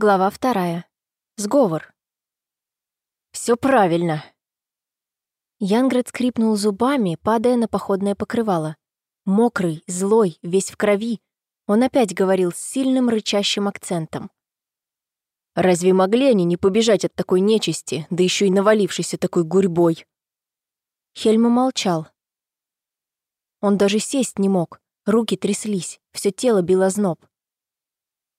Глава вторая. Сговор. Все правильно. Янград скрипнул зубами, падая на походное покрывало. Мокрый, злой, весь в крови, он опять говорил с сильным рычащим акцентом. Разве могли они не побежать от такой нечисти, да еще и навалившейся такой гурьбой? Хельма молчал. Он даже сесть не мог, руки тряслись, все тело било зноб.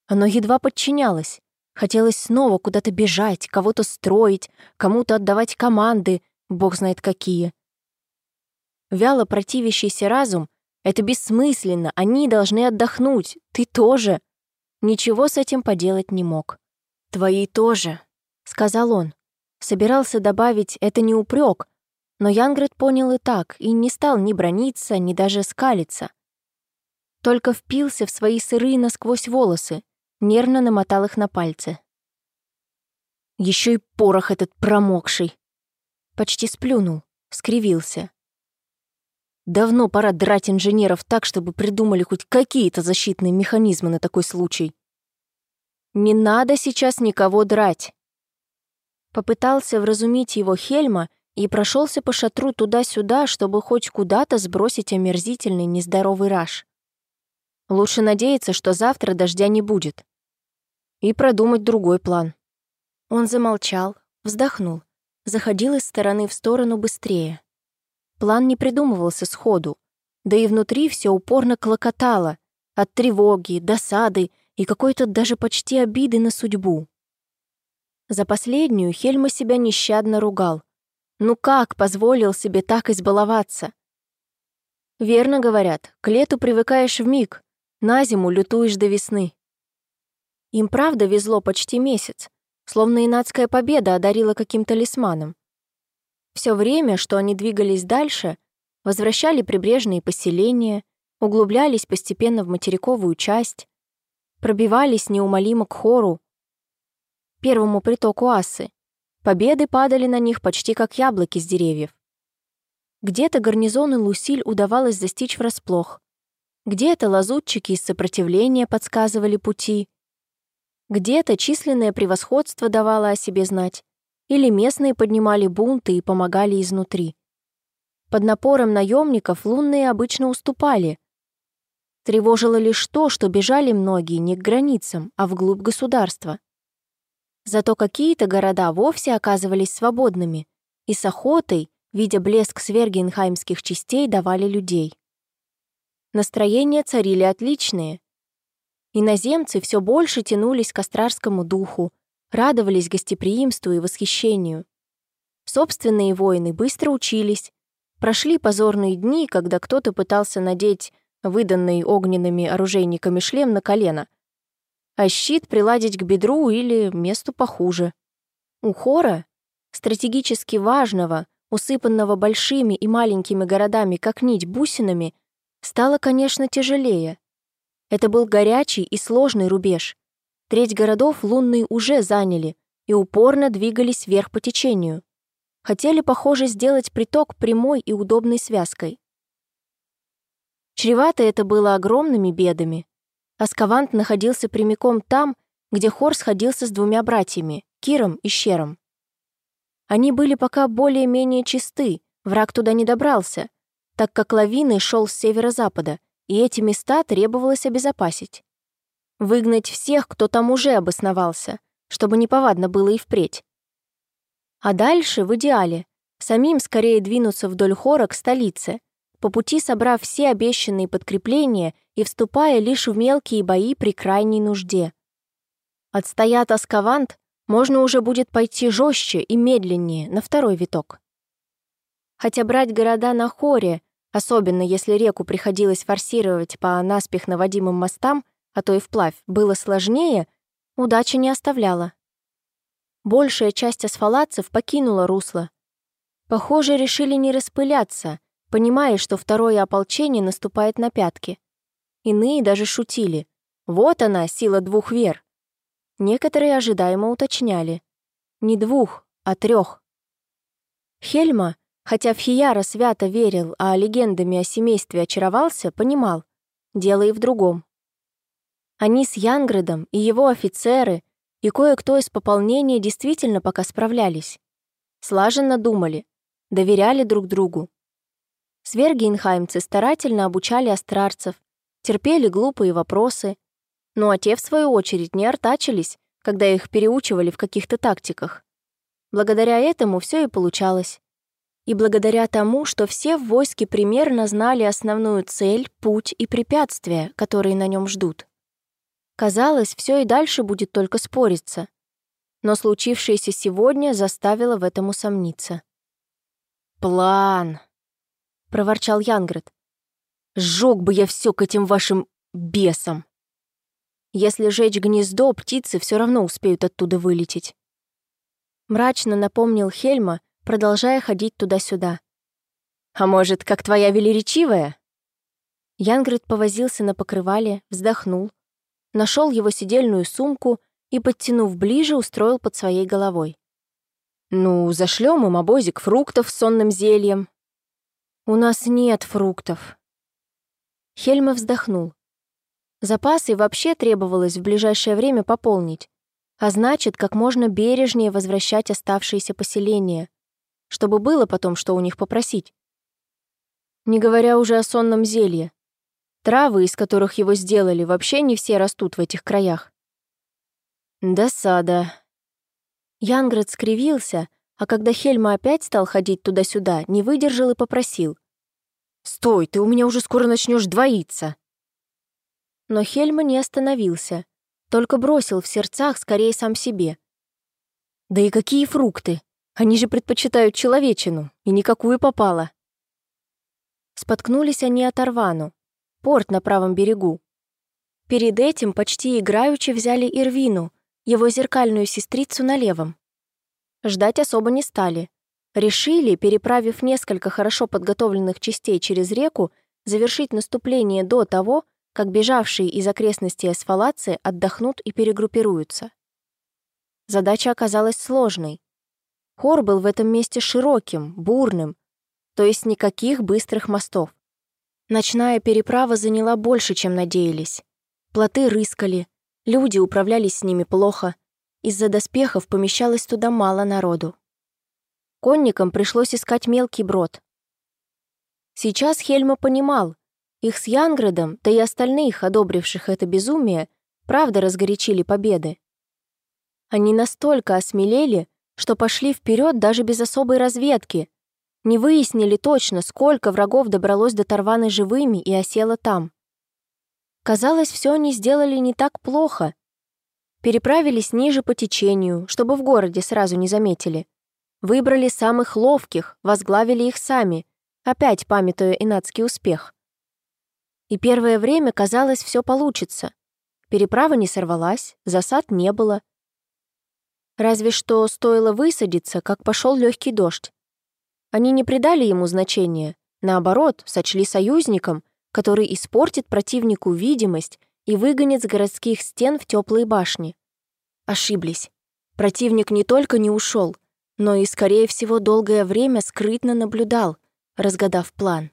Оно едва подчинялось, Хотелось снова куда-то бежать, кого-то строить, кому-то отдавать команды, бог знает какие. Вяло противящийся разум — это бессмысленно, они должны отдохнуть, ты тоже. Ничего с этим поделать не мог. «Твои тоже», — сказал он. Собирался добавить «это не упрек, но Янгрет понял и так, и не стал ни брониться, ни даже скалиться. Только впился в свои сырые насквозь волосы, нервно намотал их на пальцы. Еще и порох этот промокший. Почти сплюнул, скривился. Давно пора драть инженеров так, чтобы придумали хоть какие-то защитные механизмы на такой случай. Не надо сейчас никого драть. Попытался вразумить его Хельма и прошелся по шатру туда-сюда, чтобы хоть куда-то сбросить омерзительный нездоровый раж. Лучше надеяться, что завтра дождя не будет и продумать другой план. Он замолчал, вздохнул, заходил из стороны в сторону быстрее. План не придумывался сходу, да и внутри все упорно клокотало от тревоги, досады и какой-то даже почти обиды на судьбу. За последнюю Хельма себя нещадно ругал. Ну как позволил себе так избаловаться? Верно говорят, к лету привыкаешь в миг, на зиму лютуешь до весны. Им правда везло почти месяц, словно инадская победа одарила каким-то талисманом. Все время, что они двигались дальше, возвращали прибрежные поселения, углублялись постепенно в материковую часть, пробивались неумолимо к хору, первому притоку Асы. Победы падали на них почти как яблоки с деревьев. Где-то гарнизоны Лусиль удавалось застичь врасплох, где-то лазутчики из сопротивления подсказывали пути, где-то численное превосходство давало о себе знать, или местные поднимали бунты и помогали изнутри. Под напором наемников лунные обычно уступали. Тревожило лишь то, что бежали многие не к границам, а вглубь государства. Зато какие-то города вовсе оказывались свободными, и с охотой, видя блеск свергенхаймских частей, давали людей. Настроения царили отличные, Иноземцы все больше тянулись к астрарскому духу, радовались гостеприимству и восхищению. Собственные воины быстро учились. Прошли позорные дни, когда кто-то пытался надеть выданный огненными оружейниками шлем на колено, а щит приладить к бедру или месту похуже. У хора, стратегически важного, усыпанного большими и маленькими городами, как нить бусинами, стало, конечно, тяжелее. Это был горячий и сложный рубеж. Треть городов лунные уже заняли и упорно двигались вверх по течению. Хотели, похоже, сделать приток прямой и удобной связкой. Чревато это было огромными бедами. Аскавант находился прямиком там, где Хор сходился с двумя братьями, Киром и Щером. Они были пока более-менее чисты, враг туда не добрался, так как лавиной шел с северо-запада, и эти места требовалось обезопасить. Выгнать всех, кто там уже обосновался, чтобы неповадно было и впредь. А дальше, в идеале, самим скорее двинуться вдоль хора к столице, по пути собрав все обещанные подкрепления и вступая лишь в мелкие бои при крайней нужде. Отстоят Аскавант, можно уже будет пойти жестче и медленнее на второй виток. Хотя брать города на хоре Особенно если реку приходилось форсировать по наспех наводимым мостам, а то и вплавь, было сложнее, удача не оставляла. Большая часть асфалатцев покинула русло. Похоже, решили не распыляться, понимая, что второе ополчение наступает на пятки. Иные даже шутили. Вот она, сила двух вер. Некоторые ожидаемо уточняли. Не двух, а трех. Хельма, Хотя в Хияра свято верил, а легендами о семействе очаровался, понимал. Дело и в другом. Они с Янградом и его офицеры и кое-кто из пополнения действительно пока справлялись. Слаженно думали, доверяли друг другу. Свергенхаймцы старательно обучали астрарцев, терпели глупые вопросы, ну а те, в свою очередь, не артачились, когда их переучивали в каких-то тактиках. Благодаря этому все и получалось. И благодаря тому, что все в войске примерно знали основную цель, путь и препятствия, которые на нем ждут. Казалось, все и дальше будет только спориться. Но случившееся сегодня заставило в этом усомниться. «План!» — проворчал Янград. «Сжег бы я все к этим вашим бесам!» Если жечь гнездо, птицы все равно успеют оттуда вылететь. Мрачно напомнил Хельма, продолжая ходить туда-сюда. «А может, как твоя велеречивая?» Янгрид повозился на покрывале, вздохнул, нашел его сидельную сумку и, подтянув ближе, устроил под своей головой. «Ну, зашлем им обозик фруктов с сонным зельем». «У нас нет фруктов». Хельма вздохнул. Запасы вообще требовалось в ближайшее время пополнить, а значит, как можно бережнее возвращать оставшиеся поселения, чтобы было потом, что у них попросить. Не говоря уже о сонном зелье. Травы, из которых его сделали, вообще не все растут в этих краях. Досада. Янград скривился, а когда Хельма опять стал ходить туда-сюда, не выдержал и попросил. «Стой, ты у меня уже скоро начнешь двоиться!» Но Хельма не остановился, только бросил в сердцах скорее сам себе. «Да и какие фрукты! Они же предпочитают человечину, и никакую попало!» Споткнулись они от Арвану, порт на правом берегу. Перед этим почти играючи взяли Ирвину, его зеркальную сестрицу на левом. Ждать особо не стали. Решили, переправив несколько хорошо подготовленных частей через реку, завершить наступление до того, как бежавшие из окрестностей Асфалацы отдохнут и перегруппируются. Задача оказалась сложной. Хор был в этом месте широким, бурным, то есть никаких быстрых мостов. Ночная переправа заняла больше, чем надеялись. Плоты рыскали, люди управлялись с ними плохо, из-за доспехов помещалось туда мало народу. Конникам пришлось искать мелкий брод. Сейчас Хельма понимал, их с Янградом, да и остальных, одобривших это безумие, правда разгорячили победы. Они настолько осмелели, что пошли вперед даже без особой разведки, не выяснили точно, сколько врагов добралось до Тарваны живыми и осело там. Казалось, все они сделали не так плохо. Переправились ниже по течению, чтобы в городе сразу не заметили. Выбрали самых ловких, возглавили их сами, опять памятуя инатский успех. И первое время казалось, все получится. Переправа не сорвалась, засад не было. Разве что стоило высадиться, как пошел легкий дождь. Они не придали ему значения, наоборот, сочли союзником, который испортит противнику видимость и выгонит с городских стен в теплые башни. Ошиблись. Противник не только не ушел, но и, скорее всего, долгое время скрытно наблюдал, разгадав план.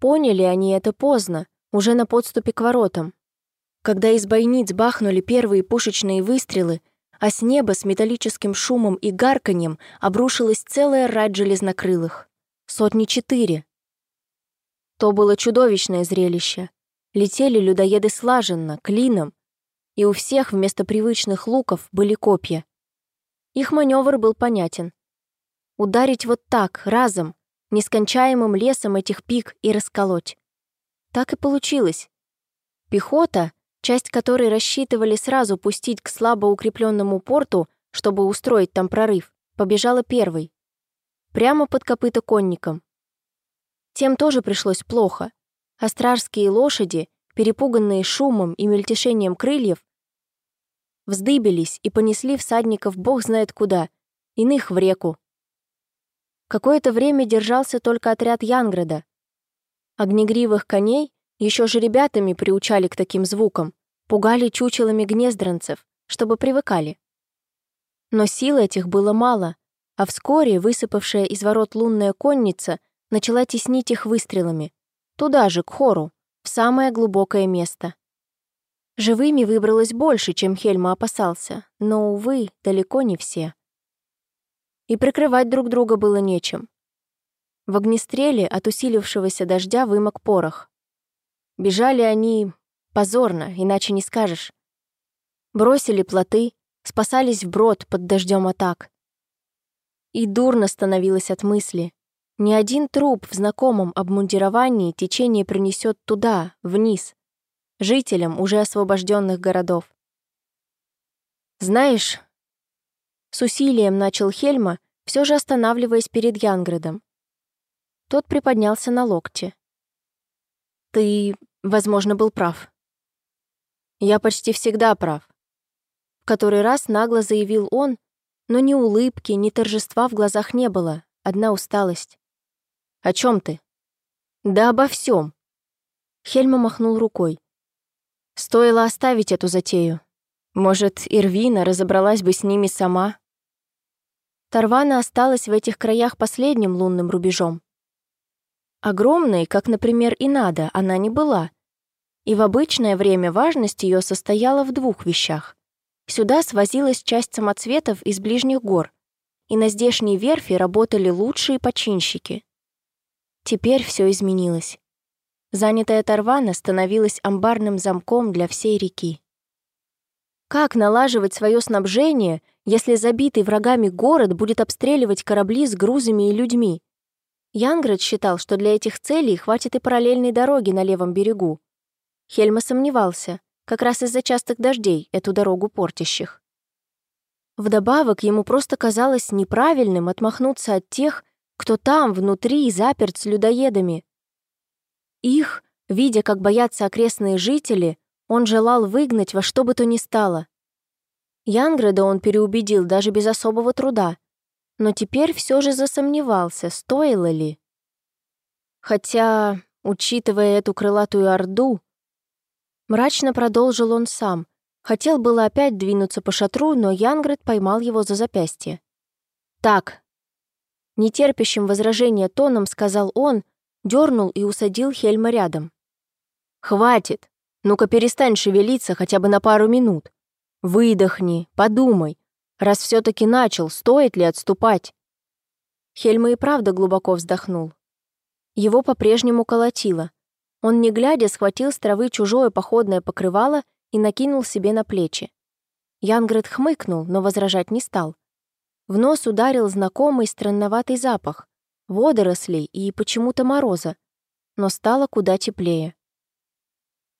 Поняли они это поздно, уже на подступе к воротам. Когда из бойниц бахнули первые пушечные выстрелы, а с неба с металлическим шумом и гарканьем обрушилась целая рать железнокрылых. Сотни четыре. То было чудовищное зрелище. Летели людоеды слаженно, клином, и у всех вместо привычных луков были копья. Их маневр был понятен. Ударить вот так, разом, нескончаемым лесом этих пик и расколоть. Так и получилось. Пехота, часть которой рассчитывали сразу пустить к слабо укрепленному порту, чтобы устроить там прорыв, побежала первой. Прямо под копыта конником. Тем тоже пришлось плохо. Астрарские лошади, перепуганные шумом и мельтешением крыльев, вздыбились и понесли всадников бог знает куда, иных в реку. Какое-то время держался только отряд Янграда, Огнегривых коней еще же ребятами приучали к таким звукам, пугали чучелами гнездранцев, чтобы привыкали. Но сил этих было мало, а вскоре высыпавшая из ворот лунная конница начала теснить их выстрелами. Туда же, к хору, в самое глубокое место. Живыми выбралось больше, чем Хельма опасался, но, увы, далеко не все. И прикрывать друг друга было нечем. В огнестреле от усилившегося дождя вымок порох. Бежали они позорно, иначе не скажешь. Бросили плоты, спасались вброд под дождем атак. И дурно становилось от мысли. Ни один труп в знакомом обмундировании течение принесет туда, вниз, жителям уже освобожденных городов. «Знаешь...» С усилием начал Хельма, все же останавливаясь перед Янградом. Тот приподнялся на локте. «Ты, возможно, был прав». «Я почти всегда прав», — в который раз нагло заявил он, но ни улыбки, ни торжества в глазах не было, одна усталость. «О чем ты?» «Да обо всем. Хельма махнул рукой. Стоило оставить эту затею. Может, Ирвина разобралась бы с ними сама? Тарвана осталась в этих краях последним лунным рубежом. Огромной, как, например, и надо, она не была. И в обычное время важность ее состояла в двух вещах. Сюда свозилась часть самоцветов из ближних гор, и на здешней верфи работали лучшие починщики. Теперь все изменилось. Занятая Тарвана становилась амбарным замком для всей реки. Как налаживать свое снабжение, если забитый врагами город будет обстреливать корабли с грузами и людьми? Янград считал, что для этих целей хватит и параллельной дороги на левом берегу. Хельма сомневался, как раз из-за частых дождей, эту дорогу портящих. Вдобавок, ему просто казалось неправильным отмахнуться от тех, кто там, внутри, заперт с людоедами. Их, видя, как боятся окрестные жители, он желал выгнать во что бы то ни стало. Янгреда он переубедил даже без особого труда, но теперь все же засомневался, стоило ли. Хотя, учитывая эту крылатую орду, мрачно продолжил он сам, хотел было опять двинуться по шатру, но Янгред поймал его за запястье. «Так», нетерпящим возражения тоном сказал он, дернул и усадил Хельма рядом. «Хватит! Ну-ка перестань шевелиться хотя бы на пару минут. Выдохни, подумай. Раз все таки начал, стоит ли отступать?» Хельма и правда глубоко вздохнул. Его по-прежнему колотило. Он, не глядя, схватил с травы чужое походное покрывало и накинул себе на плечи. Янгрет хмыкнул, но возражать не стал. В нос ударил знакомый странноватый запах, водорослей и почему-то мороза, но стало куда теплее.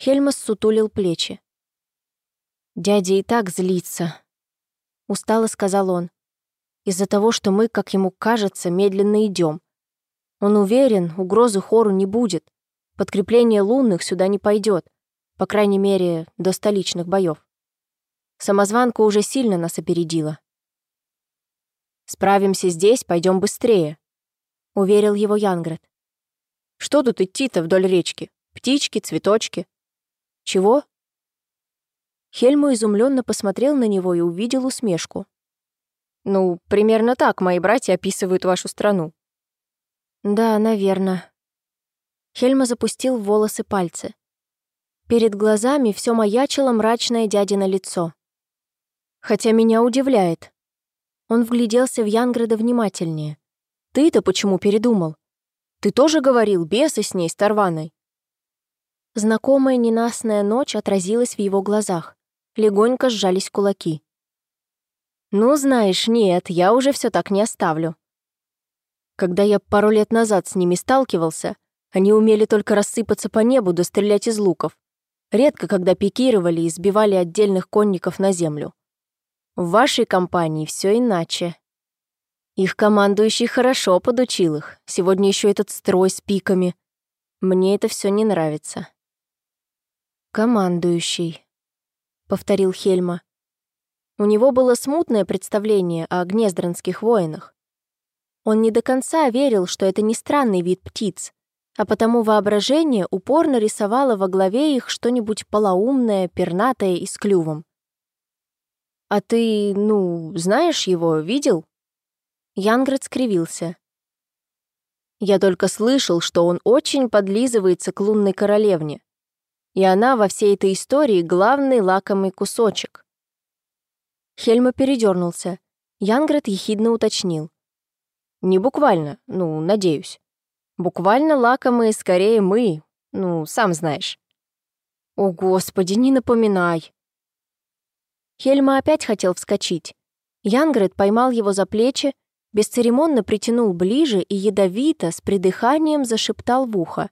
Хельмас сутулил плечи. «Дядя и так злится», — устало сказал он, «из-за того, что мы, как ему кажется, медленно идем. Он уверен, угрозы хору не будет, подкрепление лунных сюда не пойдет, по крайней мере, до столичных боев. Самозванка уже сильно нас опередила. Справимся здесь, пойдем быстрее, уверил его Янгрет. Что тут идти-то вдоль речки? Птички, цветочки. Чего? Хельму изумленно посмотрел на него и увидел усмешку. Ну, примерно так мои братья описывают вашу страну. Да, наверное. Хельма запустил в волосы пальцы. Перед глазами все маячило мрачное дядино лицо. Хотя меня удивляет. Он вгляделся в Янграда внимательнее. Ты-то почему передумал? Ты тоже говорил, бесы с ней, с Тарваной. Знакомая ненастная ночь отразилась в его глазах. Легонько сжались кулаки. «Ну, знаешь, нет, я уже все так не оставлю». Когда я пару лет назад с ними сталкивался, они умели только рассыпаться по небу да стрелять из луков. Редко когда пикировали и сбивали отдельных конников на землю. В вашей компании все иначе. Их командующий хорошо подучил их. Сегодня еще этот строй с пиками. Мне это все не нравится. Командующий, повторил Хельма. У него было смутное представление о гнездранских воинах. Он не до конца верил, что это не странный вид птиц, а потому воображение упорно рисовало во главе их что-нибудь полоумное, пернатое и с клювом. «А ты, ну, знаешь его, видел?» Янград скривился. Я только слышал, что он очень подлизывается к лунной королевне. И она во всей этой истории главный лакомый кусочек. Хельма передернулся. Янград ехидно уточнил. Не буквально, ну, надеюсь. Буквально лакомые скорее мы, ну, сам знаешь. О, Господи, не напоминай. Хельма опять хотел вскочить. Янгрет поймал его за плечи, бесцеремонно притянул ближе и ядовито, с придыханием зашептал в ухо.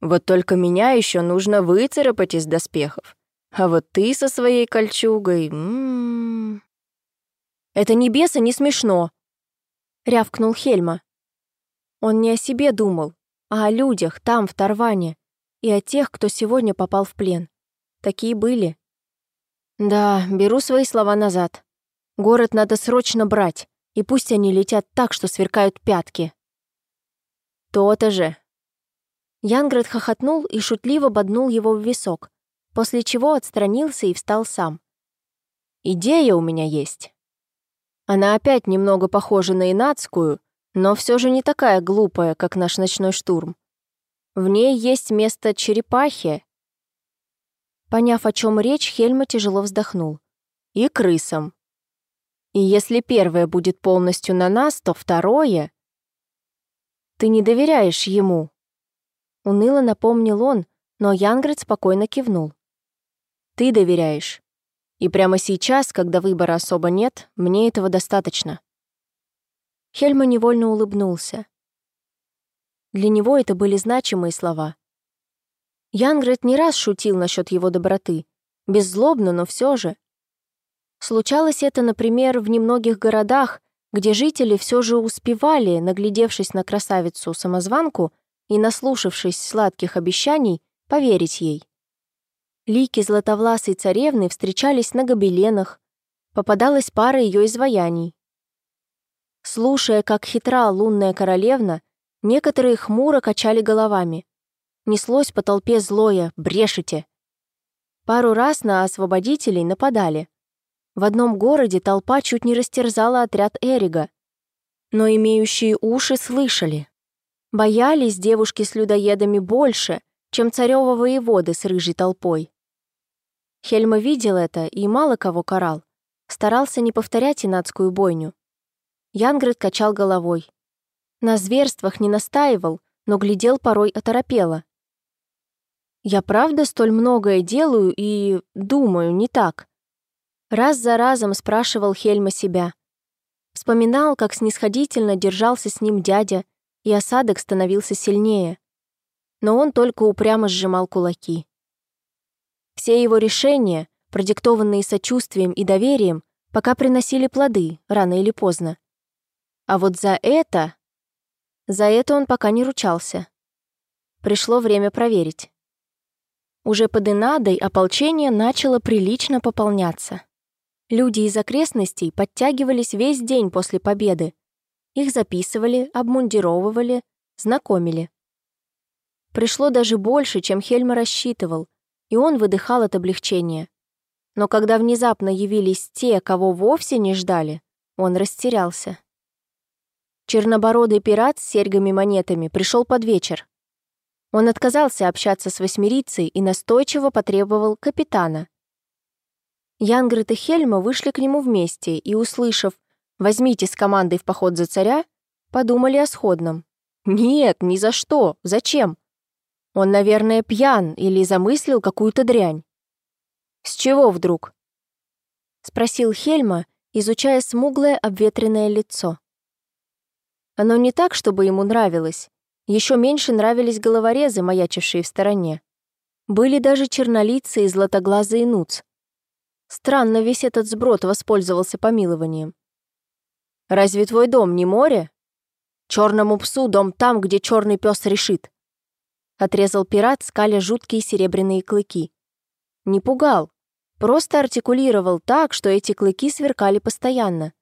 «Вот только меня еще нужно выцарапать из доспехов. А вот ты со своей кольчугой... М -м -м. «Это не беса, не смешно!» — рявкнул Хельма. Он не о себе думал, а о людях там, в Тарване, и о тех, кто сегодня попал в плен. Такие были. Да, беру свои слова назад. Город надо срочно брать, и пусть они летят так, что сверкают пятки. То-то же. Янград хохотнул и шутливо боднул его в висок, после чего отстранился и встал сам. Идея у меня есть. Она опять немного похожа на инадскую, но все же не такая глупая, как наш ночной штурм. В ней есть место черепахе. Поняв, о чем речь, Хельма тяжело вздохнул. И крысам. И если первое будет полностью на нас, то второе... Ты не доверяешь ему. Уныло напомнил он, но Янград спокойно кивнул. Ты доверяешь. И прямо сейчас, когда выбора особо нет, мне этого достаточно. Хельма невольно улыбнулся. Для него это были значимые слова. Янгрет не раз шутил насчет его доброты. Беззлобно, но все же. Случалось это, например, в немногих городах, где жители все же успевали, наглядевшись на красавицу-самозванку и наслушавшись сладких обещаний, поверить ей. Лики златовласой царевны встречались на гобеленах, попадалась пара ее изваяний. Слушая, как хитра лунная королевна, некоторые хмуро качали головами. Неслось по толпе злое «брешете». Пару раз на освободителей нападали. В одном городе толпа чуть не растерзала отряд Эрига. Но имеющие уши слышали. Боялись девушки с людоедами больше, чем царева воеводы с рыжей толпой. Хельма видел это и мало кого карал. Старался не повторять инадскую бойню. Янград качал головой. На зверствах не настаивал, но глядел порой оторопело. «Я правда столь многое делаю и думаю не так?» Раз за разом спрашивал Хельма себя. Вспоминал, как снисходительно держался с ним дядя, и осадок становился сильнее. Но он только упрямо сжимал кулаки. Все его решения, продиктованные сочувствием и доверием, пока приносили плоды, рано или поздно. А вот за это... За это он пока не ручался. Пришло время проверить. Уже под Инадой ополчение начало прилично пополняться. Люди из окрестностей подтягивались весь день после победы. Их записывали, обмундировывали, знакомили. Пришло даже больше, чем Хельма рассчитывал, и он выдыхал от облегчения. Но когда внезапно явились те, кого вовсе не ждали, он растерялся. Чернобородый пират с серьгами-монетами пришел под вечер. Он отказался общаться с восьмерицей и настойчиво потребовал капитана. Янгрет и Хельма вышли к нему вместе и, услышав «возьмите с командой в поход за царя», подумали о сходном. «Нет, ни за что. Зачем? Он, наверное, пьян или замыслил какую-то дрянь». «С чего вдруг?» — спросил Хельма, изучая смуглое обветренное лицо. Оно не так, чтобы ему нравилось. Еще меньше нравились головорезы, маячившие в стороне. Были даже чернолицы и златоглазые нуц. Странно весь этот сброд воспользовался помилованием. «Разве твой дом не море?» «Черному псу дом там, где черный пес решит», — отрезал пират, скаля жуткие серебряные клыки. Не пугал, просто артикулировал так, что эти клыки сверкали постоянно.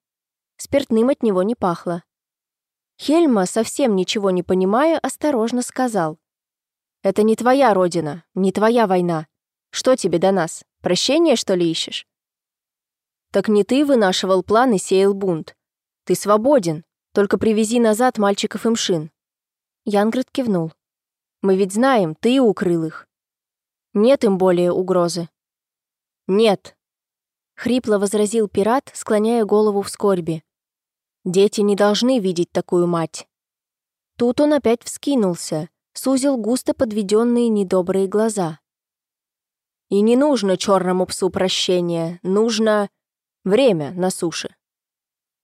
Спиртным от него не пахло. Хельма, совсем ничего не понимая, осторожно сказал. «Это не твоя родина, не твоя война. Что тебе до нас? Прощение, что ли, ищешь?» «Так не ты вынашивал план и сеял бунт. Ты свободен, только привези назад мальчиков и мшин». Янград кивнул. «Мы ведь знаем, ты укрыл их». Нет им более угрозы. Нет, хрипло возразил пират, склоняя голову в скорби. Дети не должны видеть такую мать. Тут он опять вскинулся, сузил густо подведенные недобрые глаза. И не нужно черному псу прощения, нужно время на суше.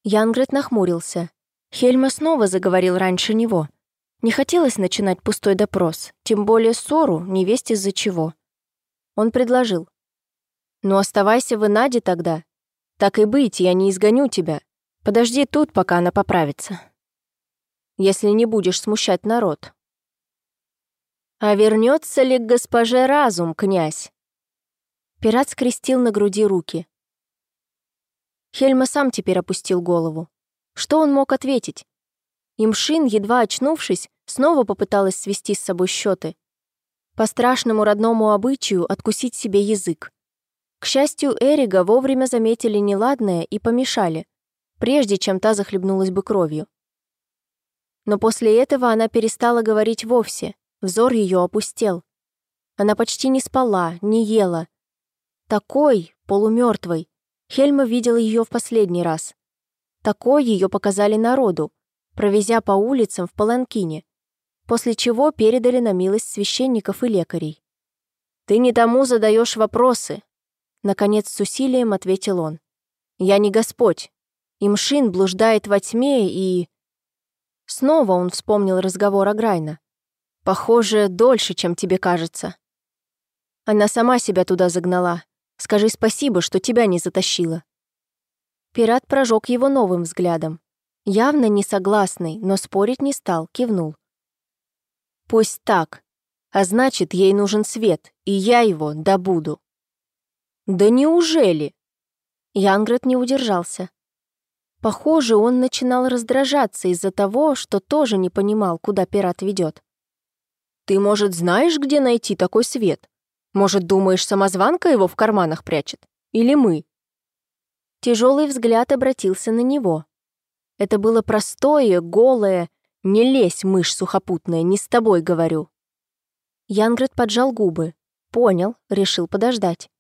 Янгрет нахмурился. Хельма снова заговорил раньше него. Не хотелось начинать пустой допрос, тем более ссору, невесть из-за чего. Он предложил. «Ну оставайся в Инаде тогда. Так и быть, я не изгоню тебя. Подожди тут, пока она поправится. Если не будешь смущать народ». «А вернется ли к госпоже разум, князь?» Пират скрестил на груди руки. Хельма сам теперь опустил голову. Что он мог ответить? Имшин, едва очнувшись, снова попыталась свести с собой счеты. По страшному родному обычаю откусить себе язык. К счастью, Эрига вовремя заметили неладное и помешали, прежде чем та захлебнулась бы кровью. Но после этого она перестала говорить вовсе, взор ее опустел. Она почти не спала, не ела. Такой, полумертвой, Хельма видела ее в последний раз. Такой ее показали народу, провезя по улицам в Паланкине, после чего передали на милость священников и лекарей. «Ты не тому задаешь вопросы», — наконец с усилием ответил он. «Я не Господь. Имшин блуждает во тьме и...» Снова он вспомнил разговор о Грайна. «Похоже, дольше, чем тебе кажется. Она сама себя туда загнала. Скажи спасибо, что тебя не затащила». Пират прожег его новым взглядом. Явно не согласный, но спорить не стал, кивнул. «Пусть так. А значит, ей нужен свет, и я его добуду». «Да неужели?» Янград не удержался. Похоже, он начинал раздражаться из-за того, что тоже не понимал, куда пират ведет. «Ты, может, знаешь, где найти такой свет? Может, думаешь, самозванка его в карманах прячет? Или мы?» Тяжелый взгляд обратился на него. Это было простое, голое, не лезь, мышь сухопутная, не с тобой говорю. Янград поджал губы. Понял, решил подождать.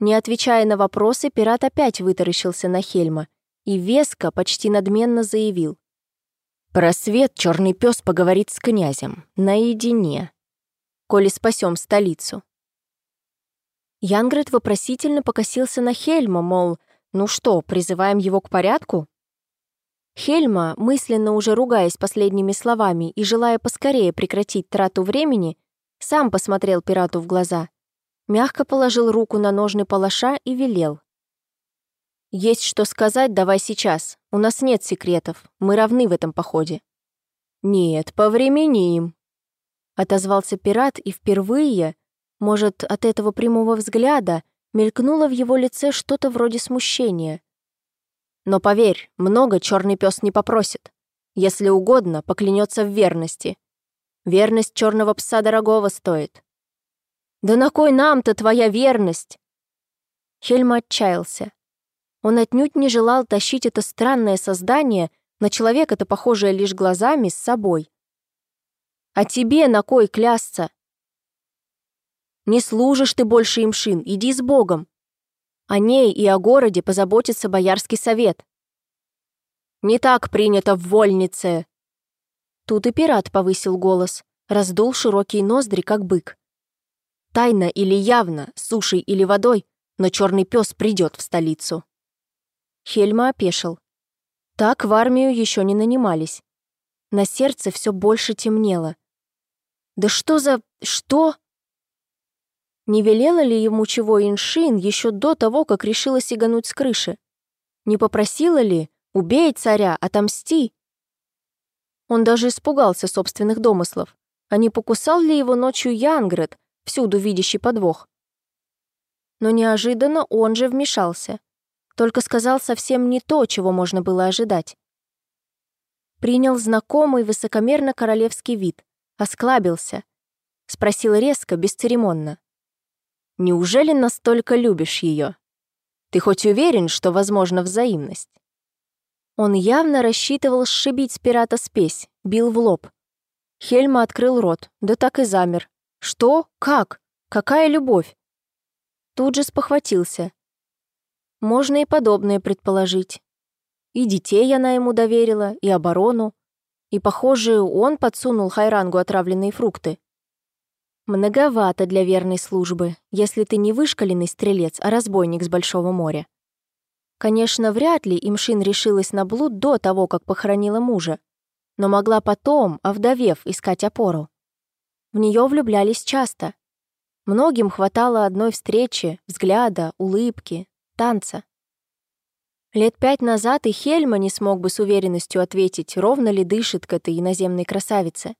Не отвечая на вопросы, пират опять вытаращился на Хельма и веско, почти надменно заявил. «Про свет черный пес поговорит с князем, наедине, коли спасем столицу». Янград вопросительно покосился на Хельма, мол, ну что, призываем его к порядку? Хельма, мысленно уже ругаясь последними словами и желая поскорее прекратить трату времени, сам посмотрел пирату в глаза, мягко положил руку на ножны палаша и велел. «Есть что сказать, давай сейчас. У нас нет секретов. Мы равны в этом походе». «Нет, повременим», — отозвался пират, и впервые, может, от этого прямого взгляда, Мелькнуло в его лице что-то вроде смущения. «Но поверь, много черный пес не попросит. Если угодно, поклянется в верности. Верность черного пса дорогого стоит». «Да на кой нам-то твоя верность?» Хельма отчаялся. Он отнюдь не желал тащить это странное создание, на человека-то похожее лишь глазами, с собой. «А тебе на кой клясться? Не служишь ты больше им шин, иди с Богом. О ней и о городе позаботится Боярский совет. Не так принято в вольнице. Тут и пират повысил голос, раздул широкие ноздри, как бык. Тайно или явно, сушей или водой, но черный пес придет в столицу. Хельма опешил. Так в армию еще не нанимались. На сердце все больше темнело. Да что за... что? Не велела ли ему чего Иншин еще до того, как решила сигануть с крыши? Не попросила ли «убей царя, отомсти»? Он даже испугался собственных домыслов. А не покусал ли его ночью Янгрет, всюду видящий подвох? Но неожиданно он же вмешался. Только сказал совсем не то, чего можно было ожидать. Принял знакомый высокомерно-королевский вид, осклабился. Спросил резко, бесцеремонно. Неужели настолько любишь ее? Ты хоть уверен, что возможна взаимность? Он явно рассчитывал сшибить с пирата спесь, бил в лоб. Хельма открыл рот, да так и замер. Что? Как? Какая любовь? Тут же спохватился. Можно и подобное предположить. И детей она ему доверила, и оборону. И, похоже, он подсунул Хайрангу отравленные фрукты. Многовато для верной службы, если ты не вышкаленный стрелец, а разбойник с Большого моря. Конечно, вряд ли Имшин решилась на блуд до того, как похоронила мужа, но могла потом, овдовев, искать опору. В нее влюблялись часто. Многим хватало одной встречи, взгляда, улыбки, танца. Лет пять назад и Хельма не смог бы с уверенностью ответить, ровно ли дышит к этой иноземной красавице.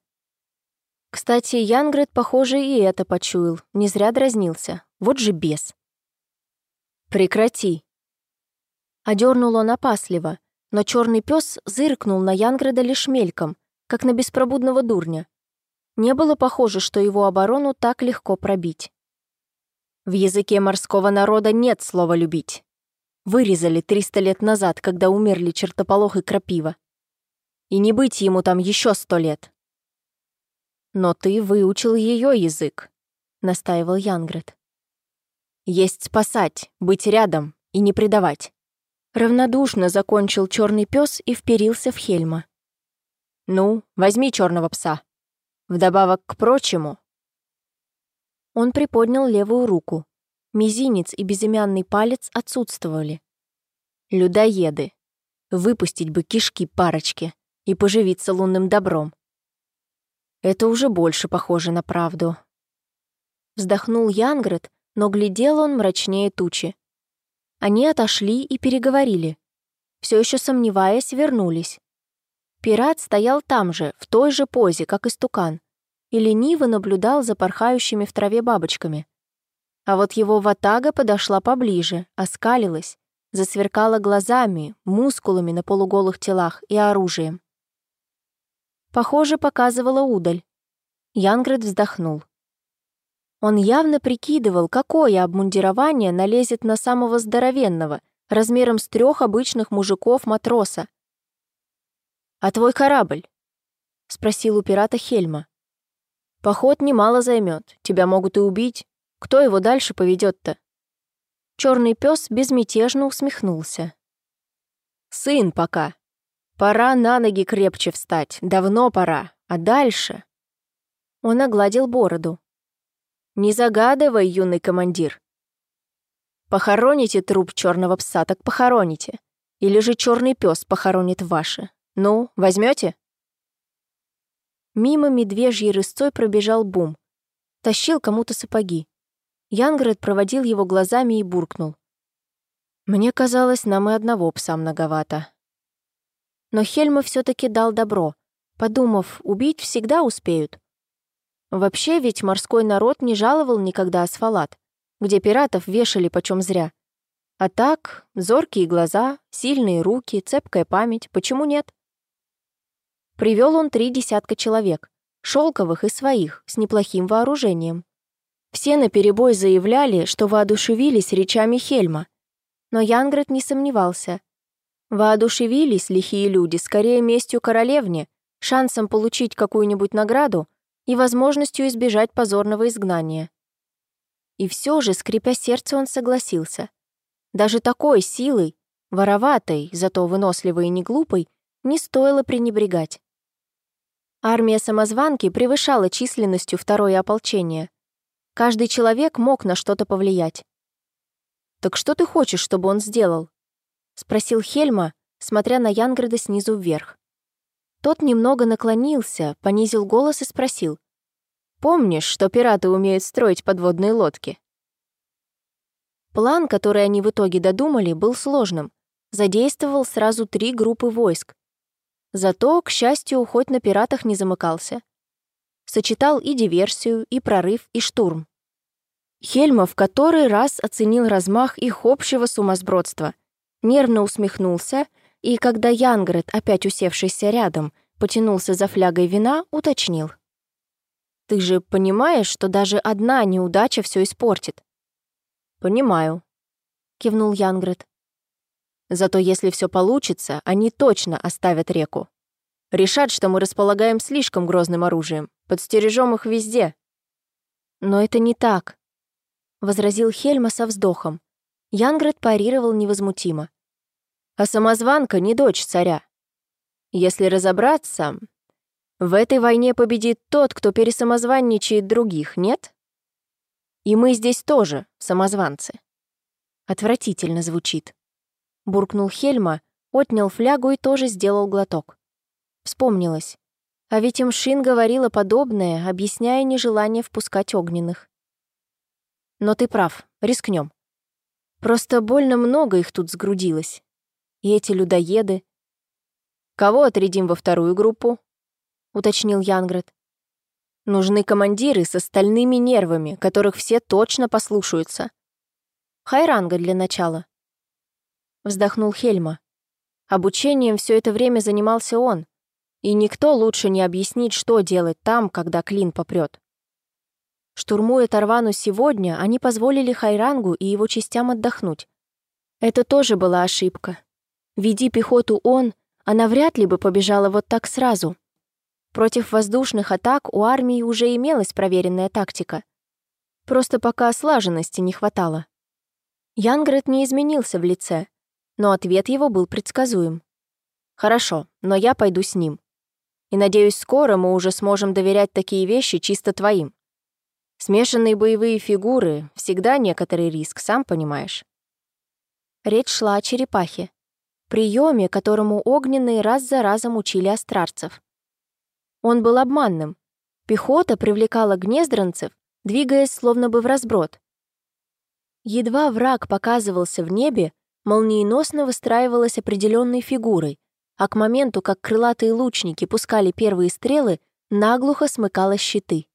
Кстати, Янгрет, похоже, и это почуял, не зря дразнился. Вот же бес. «Прекрати!» Одернул он опасливо, но черный пес зыркнул на Янгреда лишь мельком, как на беспробудного дурня. Не было похоже, что его оборону так легко пробить. В языке морского народа нет слова «любить». Вырезали 300 лет назад, когда умерли чертополох и крапива. И не быть ему там еще сто лет. «Но ты выучил ее язык», — настаивал Янгрет. «Есть спасать, быть рядом и не предавать». Равнодушно закончил черный пес и вперился в Хельма. «Ну, возьми черного пса. Вдобавок к прочему...» Он приподнял левую руку. Мизинец и безымянный палец отсутствовали. Людоеды. Выпустить бы кишки парочки и поживиться лунным добром. Это уже больше похоже на правду. Вздохнул Янгрет, но глядел он мрачнее тучи. Они отошли и переговорили. Все еще сомневаясь, вернулись. Пират стоял там же, в той же позе, как и стукан, и лениво наблюдал за порхающими в траве бабочками. А вот его ватага подошла поближе, оскалилась, засверкала глазами, мускулами на полуголых телах и оружием. Похоже, показывала удаль. Янград вздохнул. Он явно прикидывал, какое обмундирование налезет на самого здоровенного, размером с трех обычных мужиков-матроса. «А твой корабль?» — спросил у пирата Хельма. «Поход немало займет, тебя могут и убить. Кто его дальше поведет-то?» Черный пес безмятежно усмехнулся. «Сын пока. Пора на ноги крепче встать, давно пора. А дальше?» Он огладил бороду. Не загадывай, юный командир. Похороните труп черного пса, так похороните. Или же черный пес похоронит ваше. Ну, возьмете? Мимо медвежьей рысцой пробежал бум. Тащил кому-то сапоги. Янгрет проводил его глазами и буркнул. Мне казалось, нам и одного пса многовато. Но Хельма все таки дал добро, подумав, убить всегда успеют. Вообще ведь морской народ не жаловал никогда асфалат, где пиратов вешали почем зря. А так, зоркие глаза, сильные руки, цепкая память, почему нет? Привел он три десятка человек, шелковых и своих, с неплохим вооружением. Все наперебой заявляли, что воодушевились речами Хельма. Но Янгрет не сомневался. Воодушевились лихие люди скорее местью королевне, шансом получить какую-нибудь награду, и возможностью избежать позорного изгнания. И все же, скрипя сердце, он согласился. Даже такой силой, вороватой, зато выносливой и не глупой, не стоило пренебрегать. Армия самозванки превышала численностью второе ополчение. Каждый человек мог на что-то повлиять. «Так что ты хочешь, чтобы он сделал?» — спросил Хельма, смотря на Янграда снизу вверх. Тот немного наклонился, понизил голос и спросил. «Помнишь, что пираты умеют строить подводные лодки?» План, который они в итоге додумали, был сложным. Задействовал сразу три группы войск. Зато, к счастью, хоть на пиратах не замыкался. Сочетал и диверсию, и прорыв, и штурм. Хельма в который раз оценил размах их общего сумасбродства, нервно усмехнулся — и когда Янгрет, опять усевшийся рядом, потянулся за флягой вина, уточнил. «Ты же понимаешь, что даже одна неудача все испортит?» «Понимаю», — кивнул Янгрет. «Зато если все получится, они точно оставят реку. Решат, что мы располагаем слишком грозным оружием, подстережем их везде». «Но это не так», возразил Хельма со вздохом. Янград парировал невозмутимо. «А самозванка не дочь царя. Если разобраться, в этой войне победит тот, кто пересамозванничает других, нет? И мы здесь тоже самозванцы». Отвратительно звучит. Буркнул Хельма, отнял флягу и тоже сделал глоток. Вспомнилось. А ведь Имшин говорила подобное, объясняя нежелание впускать огненных. Но ты прав, рискнем. Просто больно много их тут сгрудилось. И эти людоеды. Кого отрядим во вторую группу? Уточнил Янград. Нужны командиры с остальными нервами, которых все точно послушаются. Хайранга для начала. Вздохнул Хельма. Обучением все это время занимался он, и никто лучше не объяснит, что делать там, когда клин попрет. Штурмуя Тарвану сегодня, они позволили Хайрангу и его частям отдохнуть. Это тоже была ошибка. Веди пехоту он, она вряд ли бы побежала вот так сразу. Против воздушных атак у армии уже имелась проверенная тактика. Просто пока слаженности не хватало. Янгрет не изменился в лице, но ответ его был предсказуем. «Хорошо, но я пойду с ним. И надеюсь, скоро мы уже сможем доверять такие вещи чисто твоим. Смешанные боевые фигуры — всегда некоторый риск, сам понимаешь». Речь шла о черепахе. Приеме, которому огненные раз за разом учили астрарцев. Он был обманным. Пехота привлекала гнездранцев, двигаясь словно бы в разброд. Едва враг показывался в небе, молниеносно выстраивалась определенной фигурой, а к моменту, как крылатые лучники пускали первые стрелы, наглухо смыкала щиты.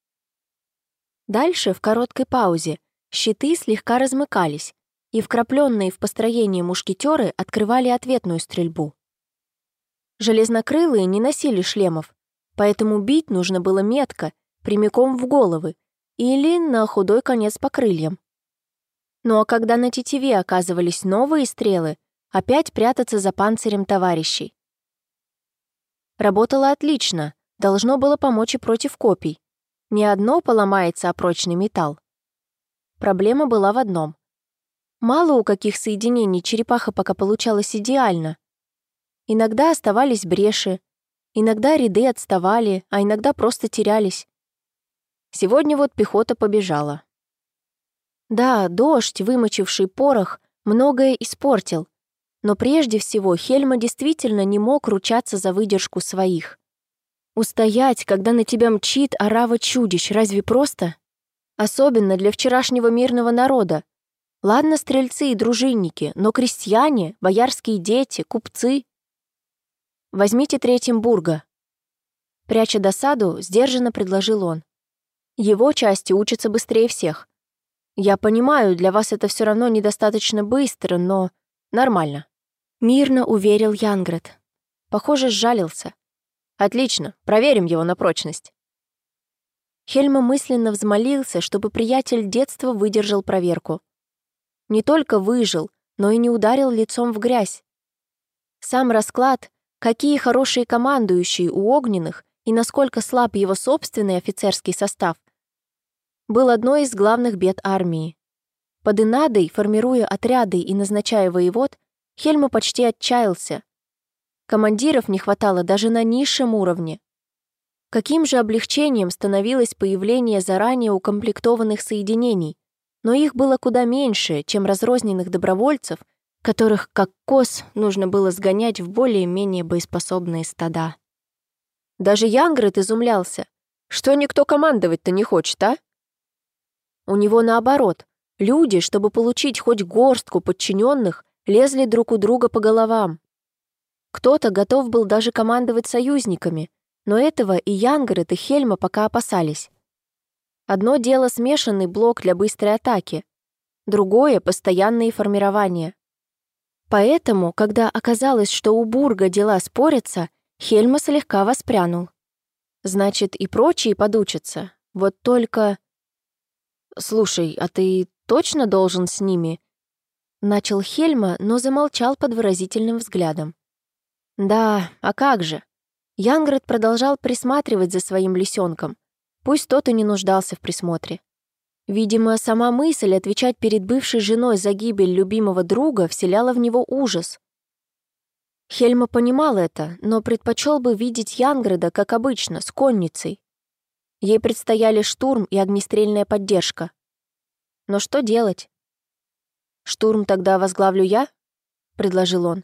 Дальше, в короткой паузе, щиты слегка размыкались, и вкрапленные в построение мушкетеры открывали ответную стрельбу. Железнокрылые не носили шлемов, поэтому бить нужно было метко, прямиком в головы или на худой конец по крыльям. Ну а когда на тетиве оказывались новые стрелы, опять прятаться за панцирем товарищей. Работало отлично, должно было помочь и против копий. Не одно поломается о прочный металл. Проблема была в одном. Мало у каких соединений черепаха пока получалась идеально. Иногда оставались бреши, иногда ряды отставали, а иногда просто терялись. Сегодня вот пехота побежала. Да, дождь, вымочивший порох, многое испортил, но прежде всего Хельма действительно не мог ручаться за выдержку своих. Устоять, когда на тебя мчит орава чудищ, разве просто? Особенно для вчерашнего мирного народа. Ладно, стрельцы и дружинники, но крестьяне, боярские дети, купцы. Возьмите Третьембурга. Пряча досаду, сдержанно предложил он. Его части учатся быстрее всех. Я понимаю, для вас это все равно недостаточно быстро, но нормально. Мирно уверил Янград. Похоже, сжалился. Отлично, проверим его на прочность. Хельма мысленно взмолился, чтобы приятель детства выдержал проверку. Не только выжил, но и не ударил лицом в грязь. Сам расклад, какие хорошие командующие у огненных и насколько слаб его собственный офицерский состав, был одной из главных бед армии. Под Инадой, формируя отряды и назначая воевод, Хельма почти отчаялся. Командиров не хватало даже на низшем уровне. Каким же облегчением становилось появление заранее укомплектованных соединений, но их было куда меньше, чем разрозненных добровольцев, которых, как коз, нужно было сгонять в более-менее боеспособные стада. Даже Янгрет изумлялся. Что никто командовать-то не хочет, а? У него наоборот. Люди, чтобы получить хоть горстку подчиненных, лезли друг у друга по головам. Кто-то готов был даже командовать союзниками, но этого и Янгрет, и Хельма пока опасались. Одно дело смешанный блок для быстрой атаки, другое — постоянные формирования. Поэтому, когда оказалось, что у Бурга дела спорятся, Хельма слегка воспрянул. Значит, и прочие подучатся. Вот только... «Слушай, а ты точно должен с ними?» Начал Хельма, но замолчал под выразительным взглядом. Да, а как же? Янград продолжал присматривать за своим лисенком, пусть тот и не нуждался в присмотре. Видимо, сама мысль отвечать перед бывшей женой за гибель любимого друга вселяла в него ужас. Хельма понимал это, но предпочел бы видеть Янгреда, как обычно, с конницей. Ей предстояли штурм и огнестрельная поддержка. Но что делать? «Штурм тогда возглавлю я?» — предложил он.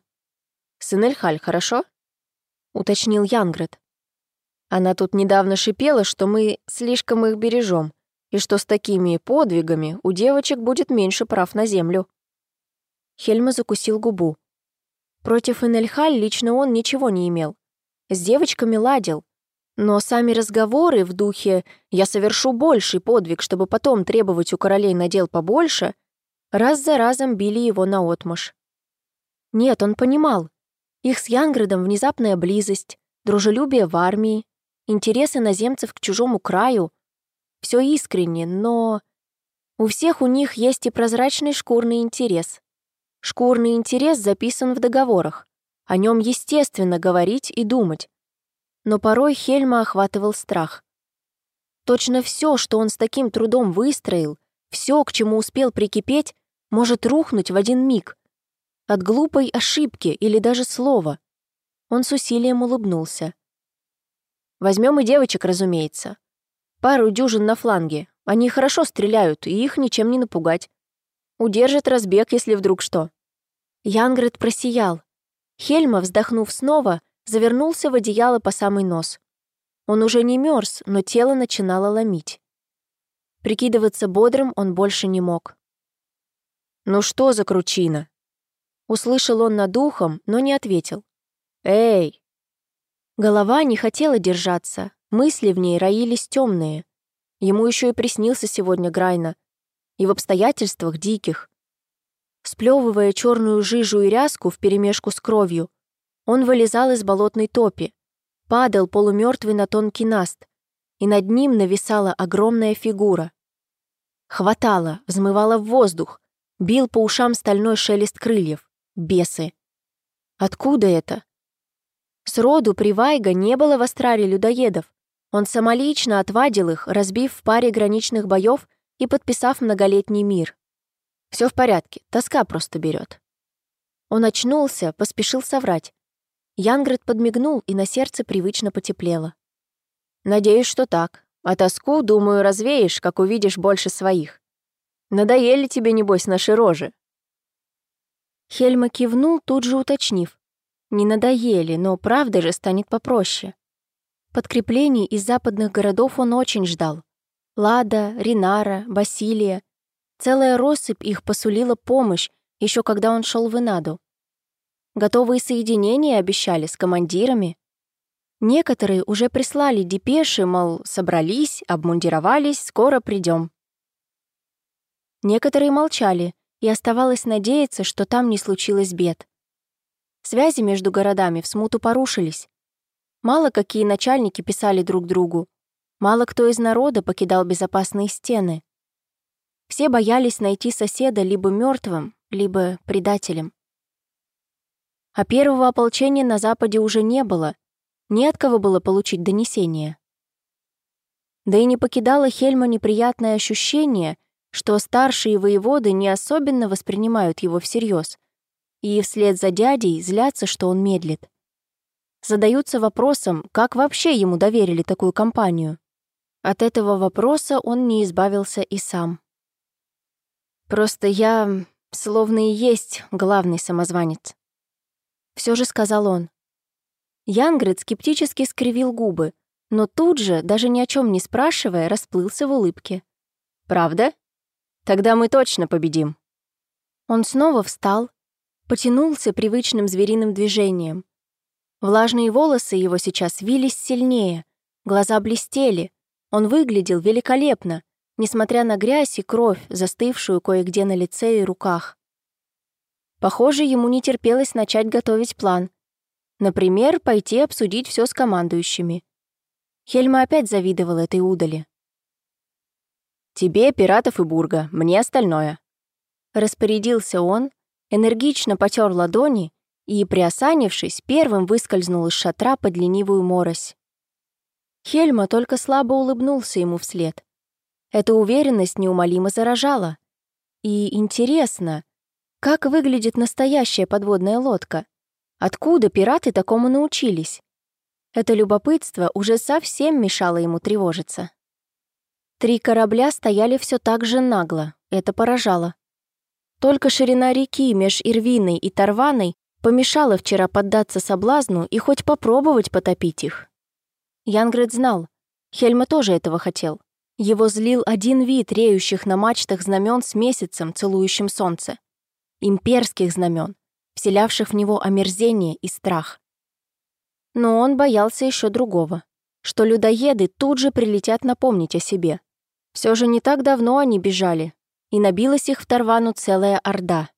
«Сынельхаль, хорошо?» — уточнил Янгред. Она тут недавно шипела, что мы слишком их бережем, и что с такими подвигами у девочек будет меньше прав на землю. Хельма закусил губу. Против Энельхаль лично он ничего не имел. С девочками ладил. Но сами разговоры в духе «я совершу больший подвиг, чтобы потом требовать у королей надел побольше» раз за разом били его наотмашь. Нет, он понимал. Их с Янградом внезапная близость, дружелюбие в армии, интересы наземцев к чужому краю. Все искренне, но... У всех у них есть и прозрачный шкурный интерес. Шкурный интерес записан в договорах. О нем естественно говорить и думать. Но порой Хельма охватывал страх. Точно все, что он с таким трудом выстроил, все, к чему успел прикипеть, может рухнуть в один миг. От глупой ошибки или даже слова. Он с усилием улыбнулся. Возьмем и девочек, разумеется. Пару дюжин на фланге. Они хорошо стреляют, и их ничем не напугать. Удержит разбег, если вдруг что. Янгрет просиял. Хельма, вздохнув снова, завернулся в одеяло по самый нос. Он уже не мерз, но тело начинало ломить. Прикидываться бодрым он больше не мог. «Ну что за кручина?» Услышал он над ухом, но не ответил. «Эй!» Голова не хотела держаться, мысли в ней роились темные. Ему еще и приснился сегодня Грайна, и в обстоятельствах диких. Сплевывая черную жижу и ряску вперемешку с кровью, он вылезал из болотной топи, падал полумертвый на тонкий наст, и над ним нависала огромная фигура. Хватала, взмывала в воздух, бил по ушам стальной шелест крыльев. Бесы. Откуда это? Сроду при Вайга не было в Астраре людоедов. Он самолично отвадил их, разбив в паре граничных боев и подписав многолетний мир. Все в порядке, тоска просто берет. Он очнулся, поспешил соврать. Янград подмигнул, и на сердце привычно потеплело. «Надеюсь, что так. А тоску, думаю, развеешь, как увидишь больше своих. Надоели тебе, небось, наши рожи?» Хельма кивнул, тут же уточнив. «Не надоели, но правда же станет попроще». Подкреплений из западных городов он очень ждал. Лада, Ринара, Басилия. Целая россыпь их посулила помощь, еще когда он шел в Инаду. Готовые соединения обещали с командирами. Некоторые уже прислали депеши, мол, собрались, обмундировались, скоро придем. Некоторые молчали, и оставалось надеяться, что там не случилось бед. Связи между городами в смуту порушились. Мало какие начальники писали друг другу, Мало кто из народа покидал безопасные стены. Все боялись найти соседа либо мертвым, либо предателем. А первого ополчения на Западе уже не было, не от кого было получить донесение. Да и не покидало Хельма неприятное ощущение, что старшие воеводы не особенно воспринимают его всерьез, и вслед за дядей злятся, что он медлит. Задаются вопросом, как вообще ему доверили такую компанию. От этого вопроса он не избавился и сам. «Просто я, словно и есть, главный самозванец», — все же сказал он. Янгрид скептически скривил губы, но тут же, даже ни о чем не спрашивая, расплылся в улыбке. «Правда? Тогда мы точно победим». Он снова встал, потянулся привычным звериным движением. Влажные волосы его сейчас вились сильнее, глаза блестели, он выглядел великолепно, несмотря на грязь и кровь, застывшую кое-где на лице и руках. Похоже, ему не терпелось начать готовить план. Например, пойти обсудить все с командующими. Хельма опять завидовал этой удали. «Тебе, пиратов и бурга, мне остальное». Распорядился он, энергично потер ладони и, приосанившись, первым выскользнул из шатра под ленивую морось. Хельма только слабо улыбнулся ему вслед. Эта уверенность неумолимо заражала. И интересно, как выглядит настоящая подводная лодка? Откуда пираты такому научились? Это любопытство уже совсем мешало ему тревожиться. Три корабля стояли все так же нагло, это поражало. Только ширина реки меж Ирвиной и Тарваной помешала вчера поддаться соблазну и хоть попробовать потопить их. Янгрет знал, Хельма тоже этого хотел. Его злил один вид реющих на мачтах знамен с месяцем, целующим солнце. Имперских знамен, вселявших в него омерзение и страх. Но он боялся еще другого, что людоеды тут же прилетят напомнить о себе. Все же не так давно они бежали, и набилась их в Тарвану целая орда.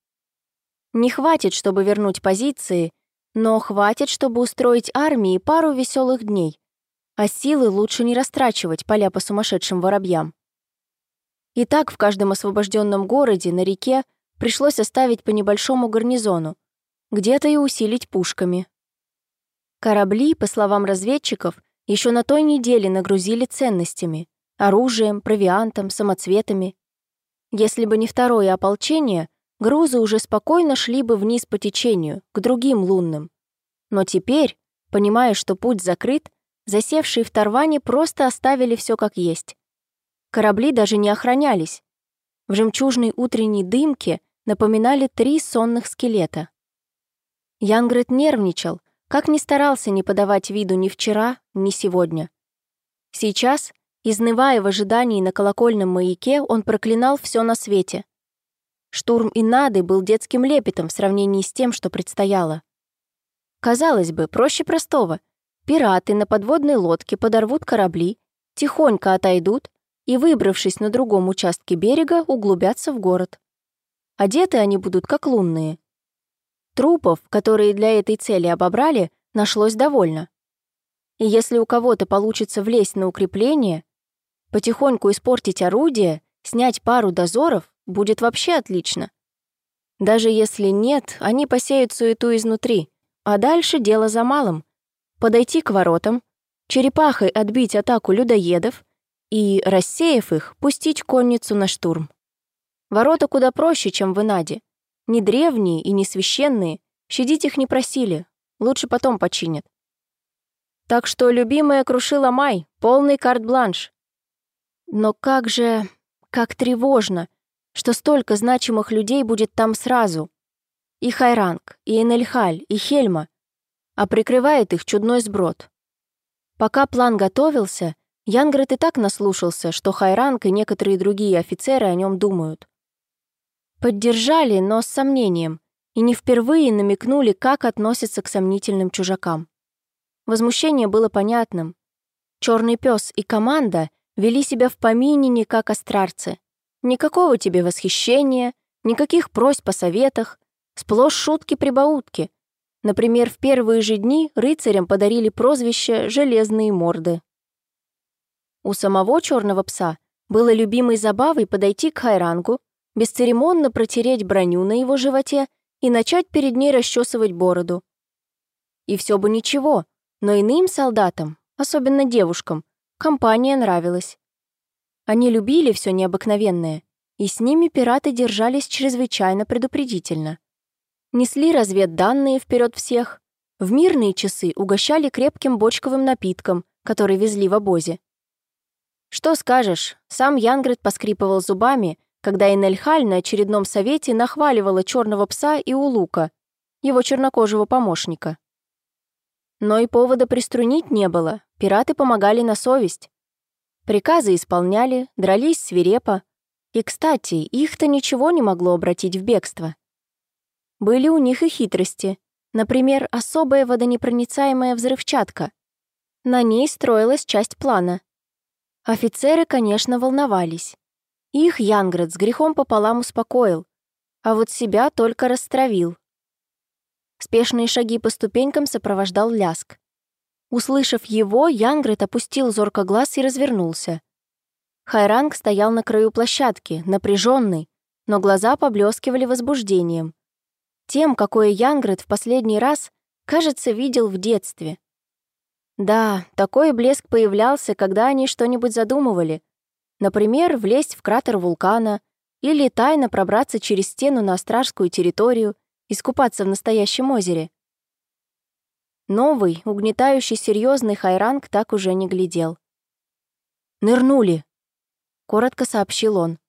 Не хватит, чтобы вернуть позиции, но хватит, чтобы устроить армии пару веселых дней, а силы лучше не растрачивать, поля по сумасшедшим воробьям. И так в каждом освобожденном городе на реке пришлось оставить по небольшому гарнизону, где-то и усилить пушками. Корабли, по словам разведчиков, еще на той неделе нагрузили ценностями, оружием, провиантом, самоцветами. Если бы не второе ополчение, грузы уже спокойно шли бы вниз по течению, к другим лунным. Но теперь, понимая, что путь закрыт, засевшие в Тарване просто оставили все как есть. Корабли даже не охранялись. В жемчужной утренней дымке напоминали три сонных скелета. Янгрет нервничал, как ни старался не подавать виду ни вчера, ни сегодня. Сейчас, изнывая в ожидании на колокольном маяке, он проклинал все на свете. Штурм Инады был детским лепетом в сравнении с тем, что предстояло. Казалось бы, проще простого. Пираты на подводной лодке подорвут корабли, тихонько отойдут и, выбравшись на другом участке берега, углубятся в город. Одеты они будут как лунные, Трупов, которые для этой цели обобрали, нашлось довольно. И если у кого-то получится влезть на укрепление, потихоньку испортить орудие, снять пару дозоров, будет вообще отлично. Даже если нет, они посеют суету изнутри, а дальше дело за малым. Подойти к воротам, черепахой отбить атаку людоедов и, рассеяв их, пустить конницу на штурм. Ворота куда проще, чем в Инаде. Не древние и не священные, щадить их не просили, лучше потом починят. Так что любимая крушила май, полный карт-бланш. Но как же... как тревожно, что столько значимых людей будет там сразу. И Хайранг, и Энельхаль, и Хельма. А прикрывает их чудной сброд. Пока план готовился, Янгрет и так наслушался, что Хайранг и некоторые другие офицеры о нем думают. Поддержали, но с сомнением, и не впервые намекнули, как относятся к сомнительным чужакам. Возмущение было понятным. Черный пес и команда вели себя в помине не как астрарцы. Никакого тебе восхищения, никаких просьб о советах, сплошь шутки-прибаутки. Например, в первые же дни рыцарям подарили прозвище «железные морды». У самого черного пса было любимой забавой подойти к Хайрангу, бесцеремонно протереть броню на его животе и начать перед ней расчесывать бороду. И все бы ничего, но иным солдатам, особенно девушкам, компания нравилась. Они любили все необыкновенное, и с ними пираты держались чрезвычайно предупредительно. Несли разведданные вперед всех, в мирные часы угощали крепким бочковым напитком, который везли в обозе. Что скажешь, сам Янгрет поскрипывал зубами, когда Энельхаль на очередном совете нахваливала черного пса и улука, его чернокожего помощника. Но и повода приструнить не было, пираты помогали на совесть. Приказы исполняли, дрались свирепо. И, кстати, их-то ничего не могло обратить в бегство. Были у них и хитрости. Например, особая водонепроницаемая взрывчатка. На ней строилась часть плана. Офицеры, конечно, волновались. Их Янград с грехом пополам успокоил, а вот себя только растравил. Спешные шаги по ступенькам сопровождал ляск. Услышав его, Янгрет опустил зорко глаз и развернулся. Хайранг стоял на краю площадки, напряженный, но глаза поблескивали возбуждением. Тем, какое Янгрет в последний раз, кажется, видел в детстве. Да, такой блеск появлялся, когда они что-нибудь задумывали — Например, влезть в кратер вулкана или тайно пробраться через стену на Остражскую территорию, искупаться в настоящем озере. Новый, угнетающий серьезный хайранг так уже не глядел. «Нырнули», — коротко сообщил он.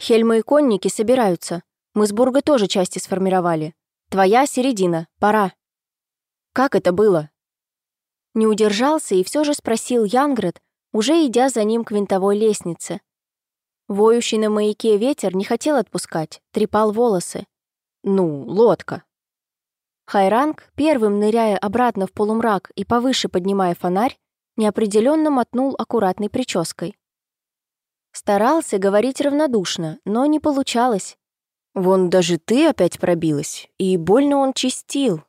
«Хельмы и конники собираются. Мы с Бурга тоже части сформировали. Твоя середина. Пора». «Как это было?» Не удержался и все же спросил Янград, уже идя за ним к винтовой лестнице. Воющий на маяке ветер не хотел отпускать, трепал волосы. «Ну, лодка». Хайранг, первым ныряя обратно в полумрак и повыше поднимая фонарь, неопределенно мотнул аккуратной прической. Старался говорить равнодушно, но не получалось. «Вон даже ты опять пробилась, и больно он чистил».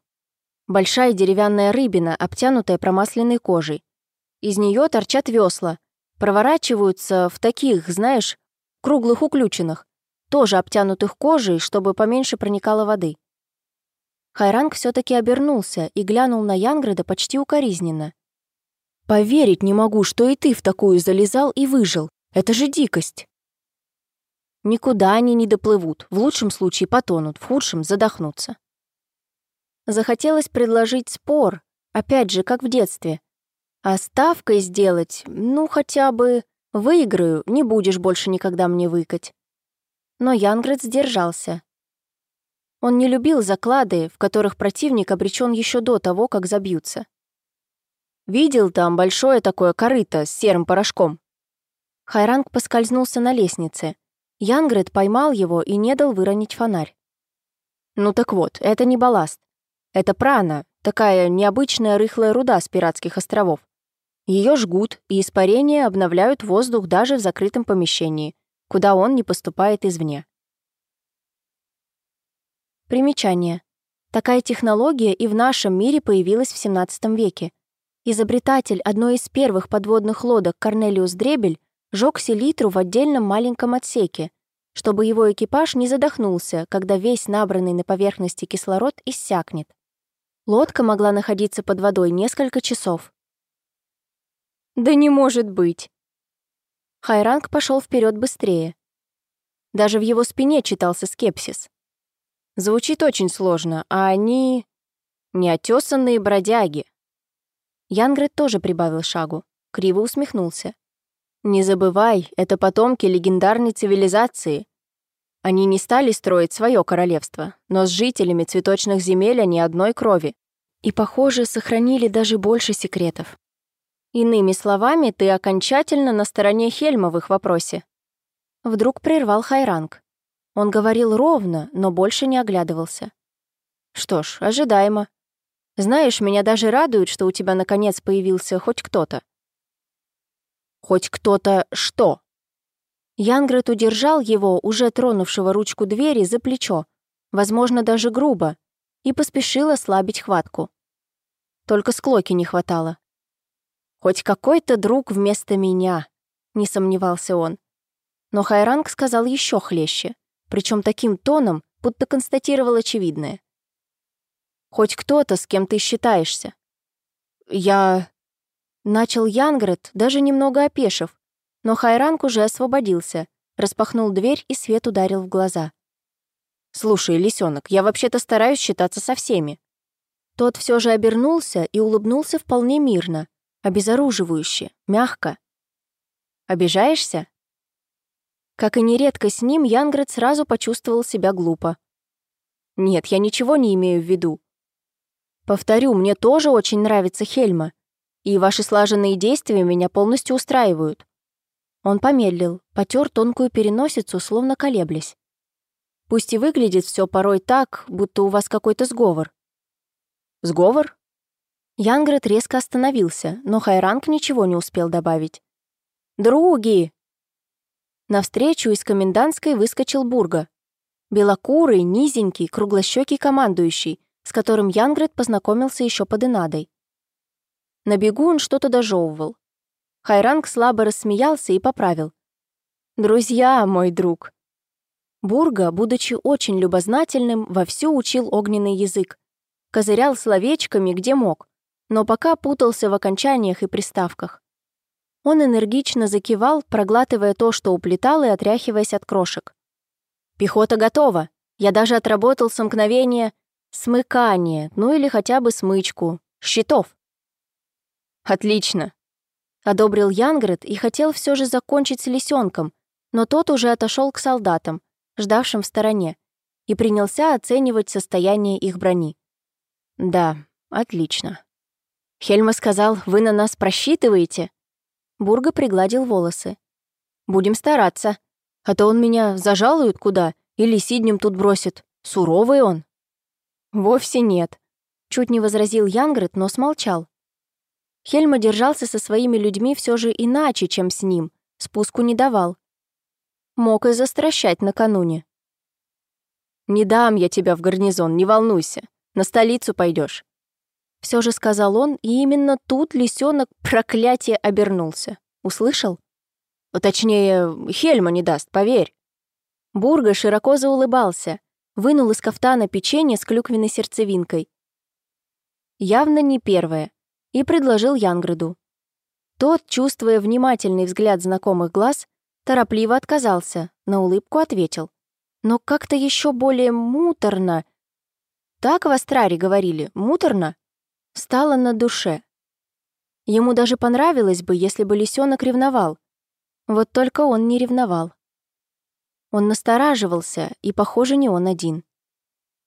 Большая деревянная рыбина, обтянутая промасленной кожей. Из нее торчат весла, проворачиваются в таких, знаешь, круглых уключенных, тоже обтянутых кожей, чтобы поменьше проникало воды. Хайранг все таки обернулся и глянул на Янграда почти укоризненно. «Поверить не могу, что и ты в такую залезал и выжил. Это же дикость!» Никуда они не доплывут, в лучшем случае потонут, в худшем задохнутся. Захотелось предложить спор, опять же, как в детстве. А ставкой сделать, ну, хотя бы выиграю, не будешь больше никогда мне выкать. Но Янград сдержался. Он не любил заклады, в которых противник обречен еще до того, как забьются. Видел там большое такое корыто с серым порошком. Хайранг поскользнулся на лестнице. Янгрид поймал его и не дал выронить фонарь. Ну так вот, это не балласт. Это прана, такая необычная рыхлая руда с пиратских островов. Ее жгут, и испарения обновляют воздух даже в закрытом помещении, куда он не поступает извне. Примечание. Такая технология и в нашем мире появилась в 17 веке. Изобретатель одной из первых подводных лодок Корнелиус Дребель жег селитру в отдельном маленьком отсеке, чтобы его экипаж не задохнулся, когда весь набранный на поверхности кислород иссякнет. Лодка могла находиться под водой несколько часов. «Да не может быть!» Хайранг пошел вперед быстрее. Даже в его спине читался скепсис. Звучит очень сложно, а они... неотесанные бродяги. Янгрет тоже прибавил шагу, криво усмехнулся. «Не забывай, это потомки легендарной цивилизации. Они не стали строить свое королевство, но с жителями цветочных земель они одной крови. И, похоже, сохранили даже больше секретов. Иными словами, ты окончательно на стороне Хельма в их вопросе. Вдруг прервал Хайранг. Он говорил ровно, но больше не оглядывался. Что ж, ожидаемо. Знаешь, меня даже радует, что у тебя наконец появился хоть кто-то. Хоть кто-то что? Янгрет удержал его, уже тронувшего ручку двери, за плечо, возможно, даже грубо, и поспешил ослабить хватку. Только склоки не хватало. «Хоть какой-то друг вместо меня», — не сомневался он. Но Хайранг сказал еще хлеще, причем таким тоном, будто констатировал очевидное. «Хоть кто-то, с кем ты считаешься». «Я...» Начал Янгрет, даже немного опешив, но Хайранг уже освободился, распахнул дверь и свет ударил в глаза. «Слушай, лисенок, я вообще-то стараюсь считаться со всеми». Тот все же обернулся и улыбнулся вполне мирно, обезоруживающе, мягко. «Обижаешься?» Как и нередко с ним, Янград сразу почувствовал себя глупо. «Нет, я ничего не имею в виду. Повторю, мне тоже очень нравится Хельма, и ваши слаженные действия меня полностью устраивают. Он помедлил, потер тонкую переносицу, словно колеблясь. Пусть и выглядит все порой так, будто у вас какой-то сговор. Сговор? Янгрет резко остановился, но Хайранг ничего не успел добавить. «Други!» Навстречу из комендантской выскочил Бурга. Белокурый, низенький, круглощекий командующий, с которым Янгрет познакомился еще под Инадой. На бегу он что-то дожевывал. Хайранг слабо рассмеялся и поправил. «Друзья, мой друг!» Бурга, будучи очень любознательным, вовсю учил огненный язык. Козырял словечками, где мог, но пока путался в окончаниях и приставках. Он энергично закивал, проглатывая то, что уплетал, и отряхиваясь от крошек. «Пехота готова. Я даже отработал сомкновение смыкание, ну или хотя бы смычку. Щитов». «Отлично», — одобрил Янгрет и хотел все же закончить с лисенком, но тот уже отошел к солдатам, ждавшим в стороне, и принялся оценивать состояние их брони. «Да, отлично». «Хельма сказал, вы на нас просчитываете?» Бурга пригладил волосы. «Будем стараться. А то он меня зажалует куда или сиднем тут бросит. Суровый он». «Вовсе нет», — чуть не возразил Янгрет, но смолчал. Хельма держался со своими людьми все же иначе, чем с ним, спуску не давал. Мог и застращать накануне. «Не дам я тебя в гарнизон, не волнуйся. На столицу пойдешь. Все же сказал он, и именно тут лисенок проклятие обернулся. Услышал? Точнее, Хельма не даст, поверь. Бурга широко заулыбался, вынул из кафтана печенье с клюквенной сердцевинкой. Явно не первое, и предложил Янграду. Тот, чувствуя внимательный взгляд знакомых глаз, торопливо отказался, на улыбку ответил. Но как-то еще более муторно. Так в Астраре говорили, муторно? Стало на душе. Ему даже понравилось бы, если бы лисенок ревновал. Вот только он не ревновал. Он настораживался, и, похоже, не он один.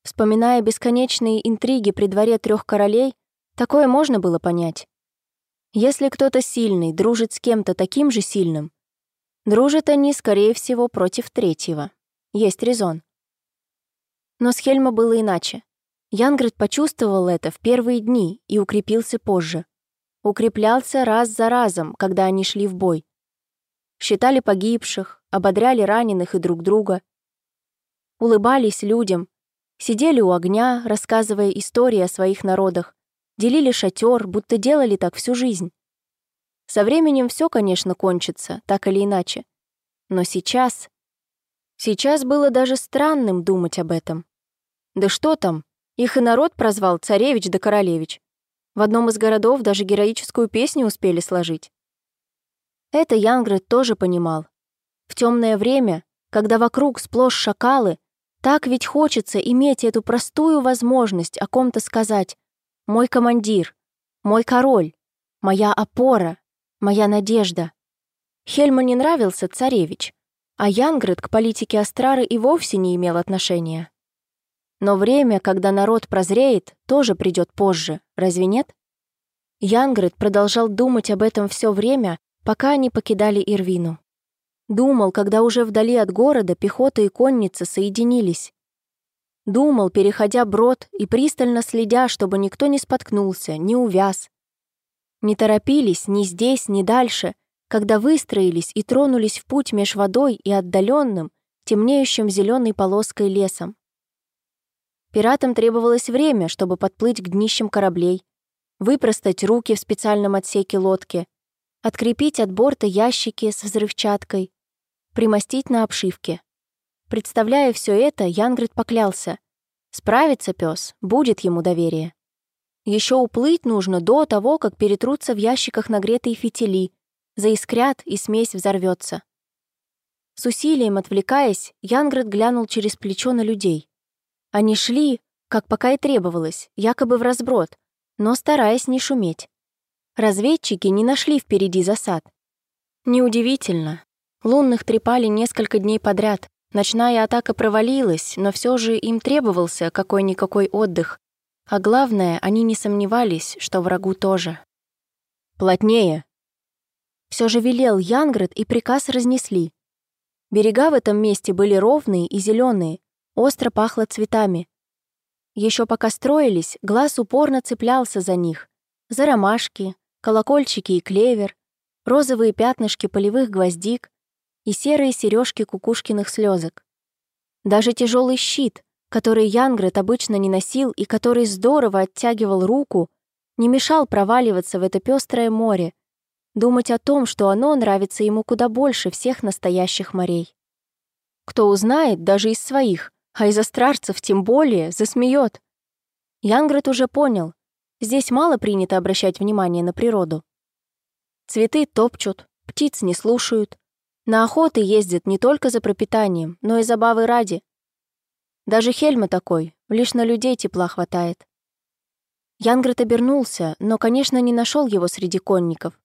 Вспоминая бесконечные интриги при дворе трех королей, такое можно было понять. Если кто-то сильный дружит с кем-то таким же сильным, дружат они, скорее всего, против третьего. Есть резон. Но с Хельма было иначе. Янгрид почувствовал это в первые дни и укрепился позже. Укреплялся раз за разом, когда они шли в бой. Считали погибших, ободряли раненых и друг друга. Улыбались людям, сидели у огня, рассказывая истории о своих народах, делили шатер, будто делали так всю жизнь. Со временем все, конечно, кончится, так или иначе. Но сейчас... Сейчас было даже странным думать об этом. Да что там, их и народ прозвал царевич да королевич. В одном из городов даже героическую песню успели сложить. Это Янгрет тоже понимал. В темное время, когда вокруг сплошь шакалы, так ведь хочется иметь эту простую возможность о ком-то сказать «мой командир», «мой король», «моя опора», «моя надежда». Хельму не нравился царевич, а Янгрет к политике Астрары и вовсе не имел отношения. Но время, когда народ прозреет, тоже придет позже, разве нет? Янгрид продолжал думать об этом все время, пока они покидали Ирвину. Думал, когда уже вдали от города пехота и конница соединились. Думал, переходя брод и пристально следя, чтобы никто не споткнулся, не увяз. Не торопились ни здесь, ни дальше, когда выстроились и тронулись в путь меж водой и отдаленным, темнеющим зеленой полоской лесом. Пиратам требовалось время, чтобы подплыть к днищам кораблей, выпростать руки в специальном отсеке лодки, открепить от борта ящики с взрывчаткой, примостить на обшивке. Представляя все это, Янгрид поклялся. Справится пес, будет ему доверие. Еще уплыть нужно до того, как перетрутся в ящиках нагретые фитили, заискрят и смесь взорвется. С усилием отвлекаясь, Янгрид глянул через плечо на людей. Они шли, как пока и требовалось, якобы в разброд, но стараясь не шуметь. Разведчики не нашли впереди засад. Неудивительно. Лунных трепали несколько дней подряд. Ночная атака провалилась, но все же им требовался какой-никакой отдых. А главное, они не сомневались, что врагу тоже. «Плотнее!» Все же велел Янград, и приказ разнесли. Берега в этом месте были ровные и зеленые, Остро пахло цветами. Еще пока строились, глаз упорно цеплялся за них. За ромашки, колокольчики и клевер, розовые пятнышки полевых гвоздик и серые сережки кукушкиных слезок. Даже тяжелый щит, который Янгрет обычно не носил и который здорово оттягивал руку, не мешал проваливаться в это пестрое море, думать о том, что оно нравится ему куда больше всех настоящих морей. Кто узнает, даже из своих, а из астрарцев тем более засмеет. Янгрет уже понял, здесь мало принято обращать внимание на природу. Цветы топчут, птиц не слушают. На охоты ездят не только за пропитанием, но и забавы ради. Даже Хельма такой, лишь на людей тепла хватает. Янгрет обернулся, но, конечно, не нашел его среди конников.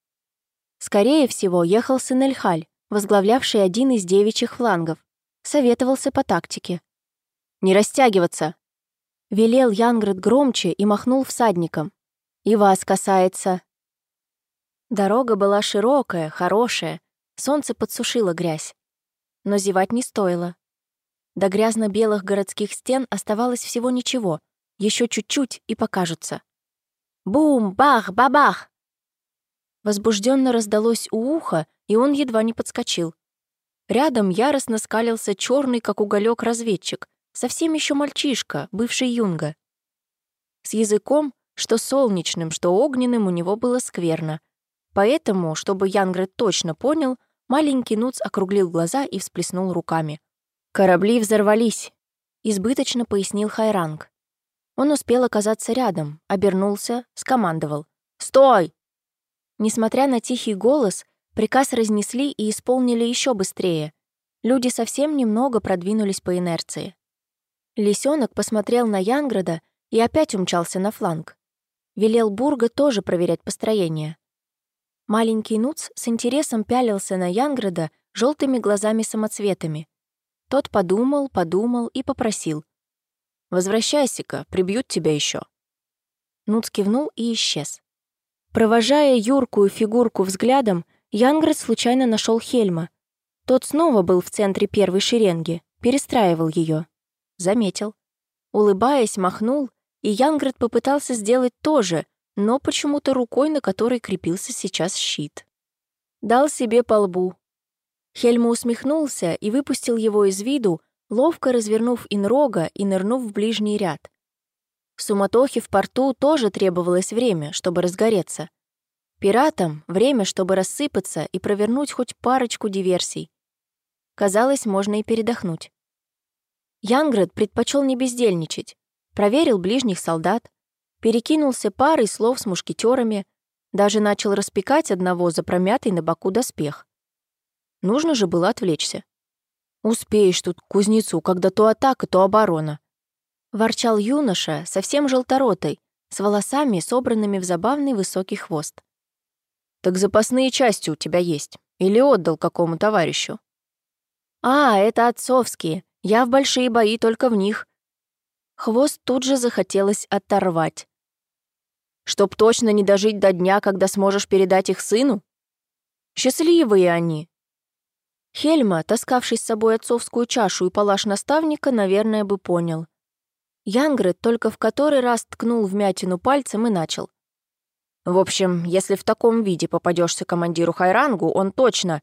Скорее всего, ехал сын Эльхаль, возглавлявший один из девичьих флангов. Советовался по тактике. «Не растягиваться!» Велел Янгрет громче и махнул всадником. «И вас касается!» Дорога была широкая, хорошая, солнце подсушило грязь. Но зевать не стоило. До грязно-белых городских стен оставалось всего ничего, еще чуть-чуть и покажутся. Бум, бах, бабах! Возбужденно раздалось у уха, и он едва не подскочил. Рядом яростно скалился черный, как уголек, разведчик, совсем еще мальчишка, бывший юнга. С языком, что солнечным, что огненным, у него было скверно. Поэтому, чтобы Янгрет точно понял, маленький Нуц округлил глаза и всплеснул руками. «Корабли взорвались», — избыточно пояснил Хайранг. Он успел оказаться рядом, обернулся, скомандовал. «Стой!» Несмотря на тихий голос, приказ разнесли и исполнили еще быстрее. Люди совсем немного продвинулись по инерции. Лисенок посмотрел на Янграда и опять умчался на фланг. Велел Бурга тоже проверять построение. Маленький Нуц с интересом пялился на Янграда желтыми глазами-самоцветами. Тот подумал, подумал и попросил. «Возвращайся-ка, прибьют тебя еще. Нуц кивнул и исчез. Провожая юркую фигурку взглядом, Янград случайно нашел Хельма. Тот снова был в центре первой шеренги, перестраивал ее. Заметил. Улыбаясь, махнул, и Янград попытался сделать то же, но почему-то рукой, на которой крепился сейчас щит. Дал себе по лбу. Хельма усмехнулся и выпустил его из виду, ловко развернув инрога и нырнув в ближний ряд. Суматохе в порту тоже требовалось время, чтобы разгореться. Пиратам — время, чтобы рассыпаться и провернуть хоть парочку диверсий. Казалось, можно и передохнуть. Янград предпочел не бездельничать, проверил ближних солдат, перекинулся парой слов с мушкетерами, даже начал распекать одного за промятый на боку доспех. Нужно же было отвлечься. «Успеешь тут к кузнецу, когда то атака, то оборона», Ворчал юноша, совсем желторотый, с волосами, собранными в забавный высокий хвост. «Так запасные части у тебя есть? Или отдал какому товарищу?» «А, это отцовские. Я в большие бои только в них». Хвост тут же захотелось оторвать. «Чтоб точно не дожить до дня, когда сможешь передать их сыну? Счастливые они!» Хельма, таскавший с собой отцовскую чашу и палаш наставника, наверное, бы понял — Янгрет только в который раз ткнул вмятину пальцем и начал. «В общем, если в таком виде попадешься командиру Хайрангу, он точно...»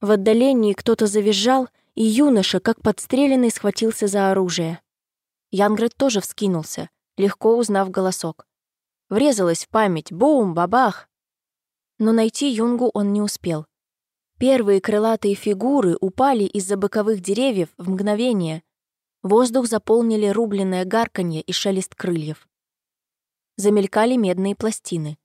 В отдалении кто-то завизжал, и юноша, как подстреленный, схватился за оружие. Янгрет тоже вскинулся, легко узнав голосок. Врезалась в память «Бум! Бабах!» Но найти Юнгу он не успел. Первые крылатые фигуры упали из-за боковых деревьев в мгновение — Воздух заполнили рубленное гарканье и шелест крыльев. Замелькали медные пластины.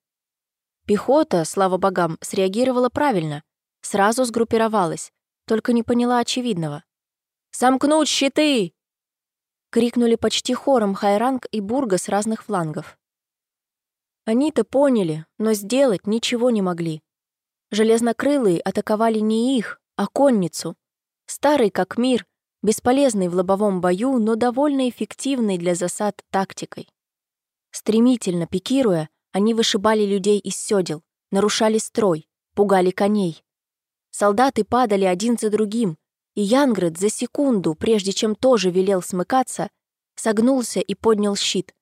Пехота, слава богам, среагировала правильно, сразу сгруппировалась, только не поняла очевидного. «Сомкнуть щиты!» крикнули почти хором Хайранг и Бурга с разных флангов. Они-то поняли, но сделать ничего не могли. Железнокрылые атаковали не их, а конницу. Старый как мир, бесполезной в лобовом бою, но довольно эффективной для засад тактикой. Стремительно пикируя, они вышибали людей из сёдел, нарушали строй, пугали коней. Солдаты падали один за другим, и Янград за секунду, прежде чем тоже велел смыкаться, согнулся и поднял щит.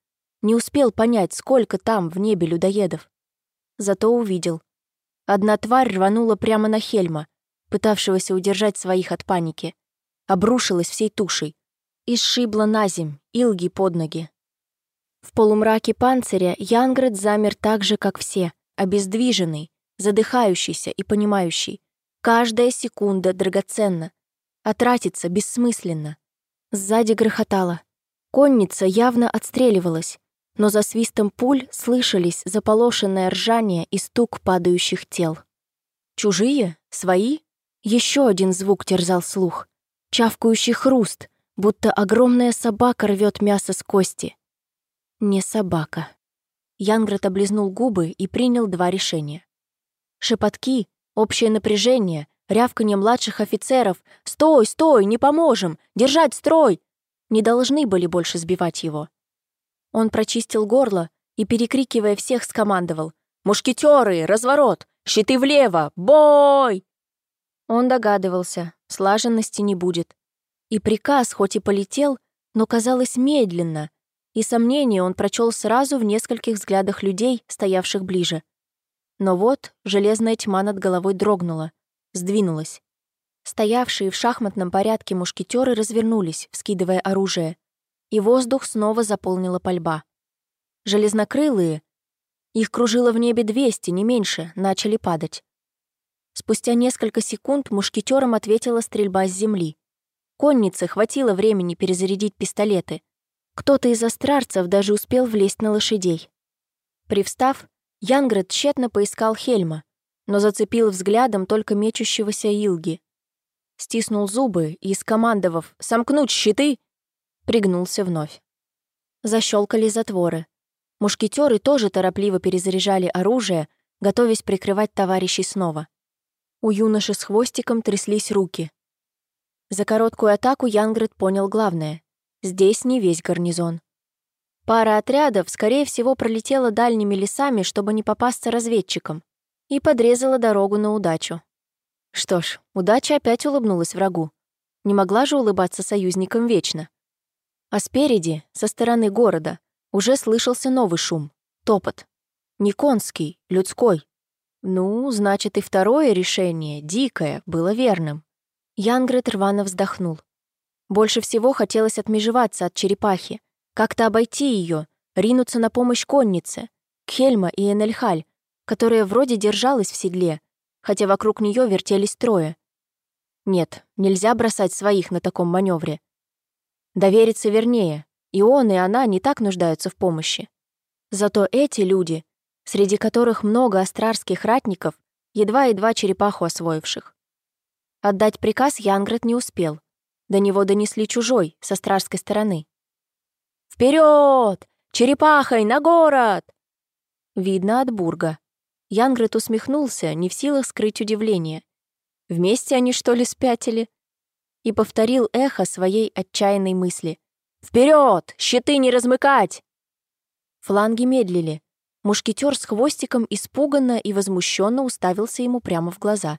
Не успел понять, сколько там в небе людоедов. Зато увидел. Одна тварь рванула прямо на Хельма, пытавшегося удержать своих от паники обрушилась всей тушей и сшибла на земь, Илги под ноги. В полумраке панциря Янград замер так же, как все, обездвиженный, задыхающийся и понимающий. Каждая секунда драгоценна, а тратится бессмысленно. Сзади грохотало. Конница явно отстреливалась. но за свистом пуль слышались заполошенное ржание и стук падающих тел. Чужие? Свои? Еще один звук терзал слух. Чавкающий хруст, будто огромная собака рвет мясо с кости. Не собака. Янград облизнул губы и принял два решения. Шепотки, общее напряжение, рявканье младших офицеров «Стой, стой, не поможем! Держать строй!» не должны были больше сбивать его. Он прочистил горло и, перекрикивая всех, скомандовал «Мушкетеры! Разворот! Щиты влево! Бой!» Он догадывался, слаженности не будет. И приказ хоть и полетел, но казалось медленно, и сомнение он прочел сразу в нескольких взглядах людей, стоявших ближе. Но вот железная тьма над головой дрогнула, сдвинулась. Стоявшие в шахматном порядке мушкетеры развернулись, вскидывая оружие, и воздух снова заполнила пальба. Железнокрылые, их кружило в небе двести, не меньше, начали падать. Спустя несколько секунд мушкетерам ответила стрельба с земли. Коннице хватило времени перезарядить пистолеты — кто-то из астрарцев даже успел влезть на лошадей. Привстав, Янград тщетно поискал Хельма, но зацепил взглядом только мечущегося Илги. Стиснул зубы и, скомандовав «Сомкнуть щиты!», пригнулся вновь. Защелкали затворы. Мушкетеры тоже торопливо перезаряжали оружие, готовясь прикрывать товарищей снова. У юноши с хвостиком тряслись руки. За короткую атаку Янград понял главное. Здесь не весь гарнизон. Пара отрядов, скорее всего, пролетела дальними лесами, чтобы не попасться разведчикам, и подрезала дорогу на удачу. Что ж, удача опять улыбнулась врагу. Не могла же улыбаться союзникам вечно. А спереди, со стороны города, уже слышался новый шум — топот. Не конский, людской. Ну, значит, и второе решение, дикое, было верным. Янгрет рвано вздохнул. Больше всего хотелось отмежеваться от черепахи, как-то обойти ее, ринуться на помощь коннице, Кхельма и Энельхаль, которая вроде держалась в седле, хотя вокруг нее вертелись трое. Нет, нельзя бросать своих на таком маневре. Довериться вернее, и он, и она не так нуждаются в помощи. Зато эти люди, среди которых много астрарских ратников, едва-едва черепаху освоивших. Отдать приказ Янград не успел. До него донесли чужой, со стражской стороны. «Вперед! Черепахой на город!» Видно от Бурга. Янгрет усмехнулся, не в силах скрыть удивление. Вместе они, что ли, спятили? И повторил эхо своей отчаянной мысли. «Вперед! Щиты не размыкать!» Фланги медлили. Мушкетер с хвостиком испуганно и возмущенно уставился ему прямо в глаза.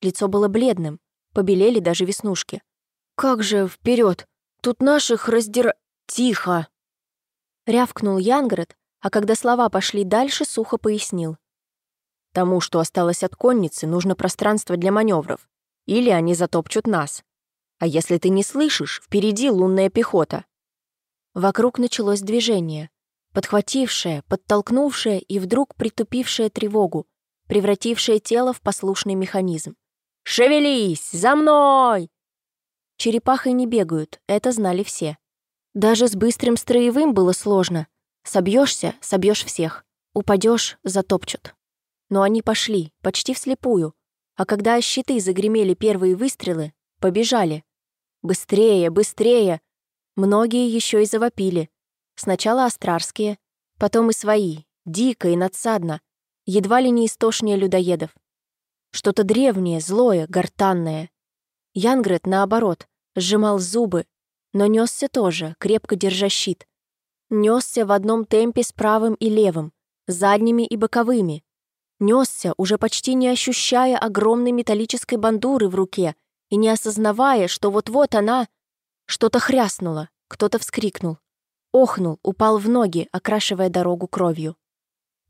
Лицо было бледным, побелели даже веснушки. «Как же вперед? Тут наших раздира...» «Тихо!» Рявкнул Янград, а когда слова пошли дальше, сухо пояснил. «Тому, что осталось от конницы, нужно пространство для маневров. Или они затопчут нас. А если ты не слышишь, впереди лунная пехота». Вокруг началось движение, подхватившее, подтолкнувшее и вдруг притупившее тревогу, превратившее тело в послушный механизм. «Шевелись! За мной!» Черепахой не бегают, это знали все. Даже с быстрым строевым было сложно. Собьешься, собьешь всех. Упадешь, затопчут. Но они пошли, почти вслепую. А когда щиты загремели первые выстрелы, побежали. Быстрее, быстрее! Многие еще и завопили. Сначала астрарские, потом и свои, дико и надсадно, едва ли не истошнее людоедов. Что-то древнее, злое, гортанное. Янгрет, наоборот, сжимал зубы, но несся тоже, крепко держа щит. Несся в одном темпе с правым и левым, задними и боковыми. Несся, уже почти не ощущая огромной металлической бандуры в руке и не осознавая, что вот-вот она... Что-то хряснуло, кто-то вскрикнул. Охнул, упал в ноги, окрашивая дорогу кровью.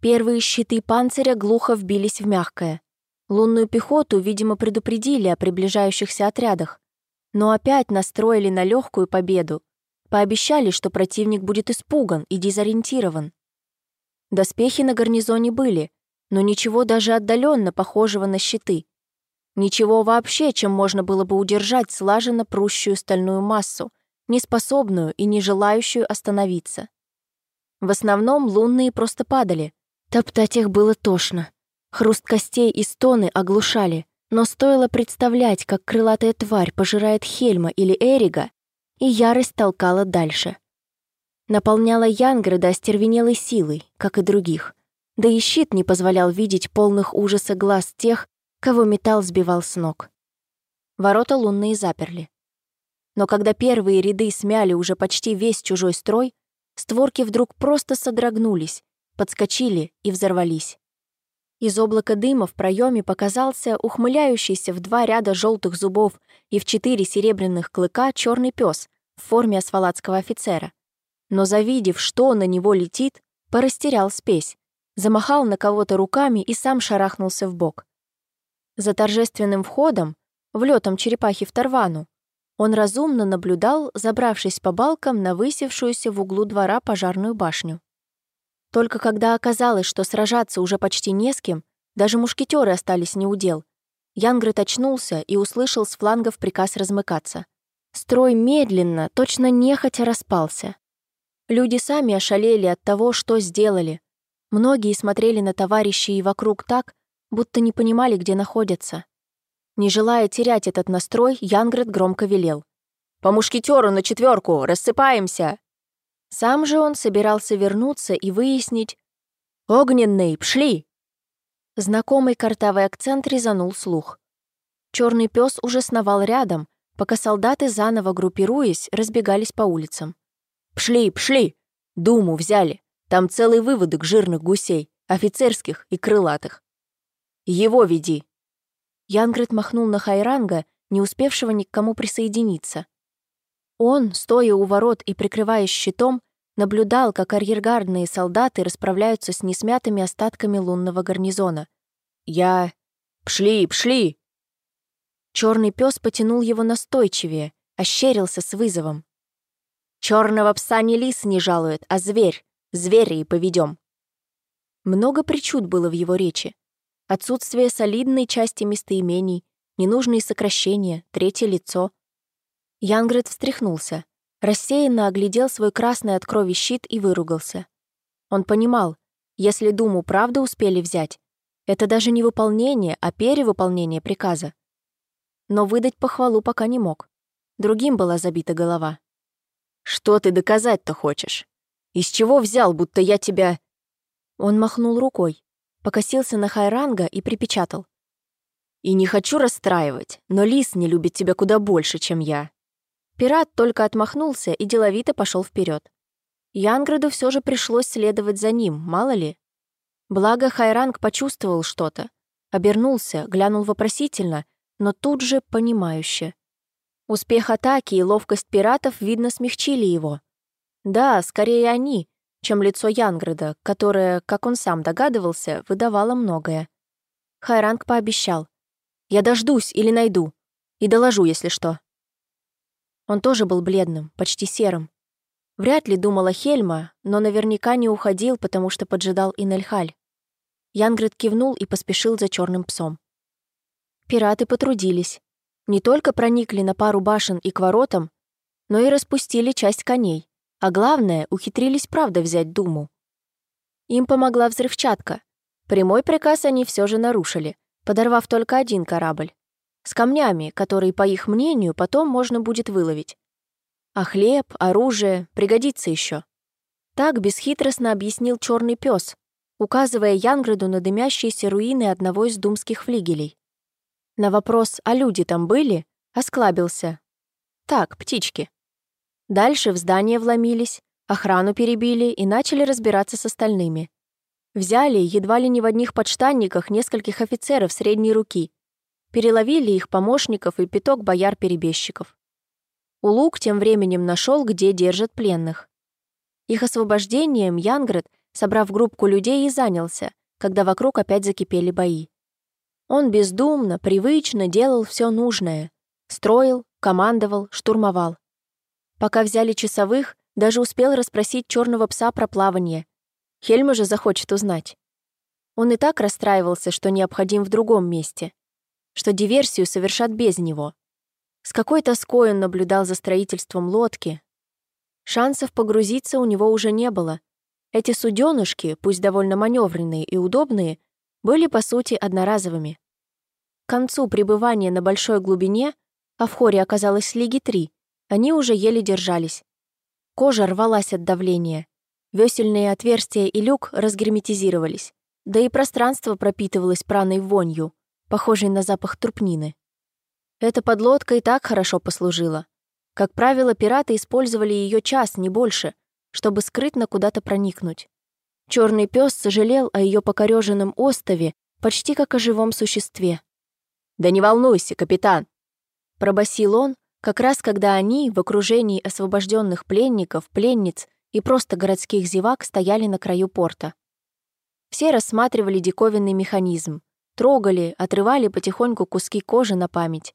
Первые щиты панциря глухо вбились в мягкое. Лунную пехоту, видимо, предупредили о приближающихся отрядах, но опять настроили на легкую победу. Пообещали, что противник будет испуган и дезориентирован. Доспехи на гарнизоне были, но ничего даже отдаленно похожего на щиты. Ничего вообще, чем можно было бы удержать слаженно прущую стальную массу, неспособную и не желающую остановиться. В основном лунные просто падали. Топтать их было тошно. Хруст костей и стоны оглушали, но стоило представлять, как крылатая тварь пожирает Хельма или Эрига, и ярость толкала дальше. Наполняла Янграда остервенелой силой, как и других. Да и щит не позволял видеть полных ужаса глаз тех, кого металл сбивал с ног. Ворота лунные заперли. Но когда первые ряды смяли уже почти весь чужой строй, створки вдруг просто содрогнулись, подскочили и взорвались. Из облака дыма в проеме показался ухмыляющийся в два ряда желтых зубов и в четыре серебряных клыка черный пес в форме асфалатского офицера. Но завидев, что на него летит, порастерял спесь, замахал на кого-то руками и сам шарахнулся в бок. За торжественным входом, влетом черепахи в Тарвану, он разумно наблюдал, забравшись по балкам на высевшуюся в углу двора пожарную башню. Только когда оказалось, что сражаться уже почти не с кем, даже мушкетеры остались неудел, Янгрет очнулся и услышал с флангов приказ размыкаться. Строй медленно, точно нехотя распался. Люди сами ошалели от того, что сделали. Многие смотрели на товарищей и вокруг так, будто не понимали, где находятся. Не желая терять этот настрой, Янгрет громко велел. «По мушкетеру на четверку, рассыпаемся!» Сам же он собирался вернуться и выяснить «Огненный, пшли!» Знакомый картавый акцент резанул слух. Черный пес уже сновал рядом, пока солдаты, заново группируясь, разбегались по улицам. «Пшли, пшли! Думу взяли! Там целый выводок жирных гусей, офицерских и крылатых. Его веди!» Янгрет махнул на Хайранга, не успевшего ни к кому присоединиться. Он, стоя у ворот и прикрываясь щитом, наблюдал, как арьергардные солдаты расправляются с несмятыми остатками лунного гарнизона. «Я... Пшли, пшли!» Черный пес потянул его настойчивее, ощерился с вызовом. Черного пса не лис не жалует, а зверь. Зверя и поведем. Много причуд было в его речи. Отсутствие солидной части местоимений, ненужные сокращения, третье лицо — Янгрет встряхнулся, рассеянно оглядел свой красный от крови щит и выругался. Он понимал, если Думу правда успели взять, это даже не выполнение, а перевыполнение приказа. Но выдать похвалу пока не мог. Другим была забита голова. «Что ты доказать-то хочешь? Из чего взял, будто я тебя...» Он махнул рукой, покосился на Хайранга и припечатал. «И не хочу расстраивать, но Лис не любит тебя куда больше, чем я. Пират только отмахнулся и деловито пошел вперед. Янграду все же пришлось следовать за ним, мало ли. Благо Хайранг почувствовал что-то. Обернулся, глянул вопросительно, но тут же понимающе. Успех атаки и ловкость пиратов, видно, смягчили его. Да, скорее они, чем лицо Янграда, которое, как он сам догадывался, выдавало многое. Хайранг пообещал. «Я дождусь или найду. И доложу, если что». Он тоже был бледным, почти серым. Вряд ли думал о Хельма, но наверняка не уходил, потому что поджидал Инельхаль. Янгрид кивнул и поспешил за черным псом. Пираты потрудились. Не только проникли на пару башен и к воротам, но и распустили часть коней, а главное, ухитрились правда взять Думу. Им помогла взрывчатка. Прямой приказ они все же нарушили, подорвав только один корабль с камнями, которые, по их мнению, потом можно будет выловить. А хлеб, оружие пригодится еще. Так бесхитростно объяснил черный пес, указывая Янграду на дымящиеся руины одного из думских флигелей. На вопрос «А люди там были?» осклабился. «Так, птички». Дальше в здание вломились, охрану перебили и начали разбираться с остальными. Взяли едва ли не в одних подштанниках нескольких офицеров средней руки, переловили их помощников и пяток бояр-перебежчиков. Улук тем временем нашел, где держат пленных. Их освобождением Янград, собрав группку людей, и занялся, когда вокруг опять закипели бои. Он бездумно, привычно делал все нужное. Строил, командовал, штурмовал. Пока взяли часовых, даже успел расспросить черного пса про плавание. Хельма же захочет узнать. Он и так расстраивался, что необходим в другом месте что диверсию совершат без него. С какой тоской он наблюдал за строительством лодки. Шансов погрузиться у него уже не было. Эти суденышки, пусть довольно маневренные и удобные, были по сути одноразовыми. К концу пребывания на большой глубине, а в хоре оказалось лиги три, они уже еле держались. Кожа рвалась от давления. Весельные отверстия и люк разгерметизировались. Да и пространство пропитывалось праной вонью, похожей на запах трупнины. Эта подлодка и так хорошо послужила. Как правило, пираты использовали ее час, не больше, чтобы скрытно куда-то проникнуть. Черный пес сожалел о ее покореженном остове почти как о живом существе. «Да не волнуйся, капитан!» Пробасил он, как раз когда они, в окружении освобожденных пленников, пленниц и просто городских зевак, стояли на краю порта. Все рассматривали диковинный механизм, трогали, отрывали потихоньку куски кожи на память.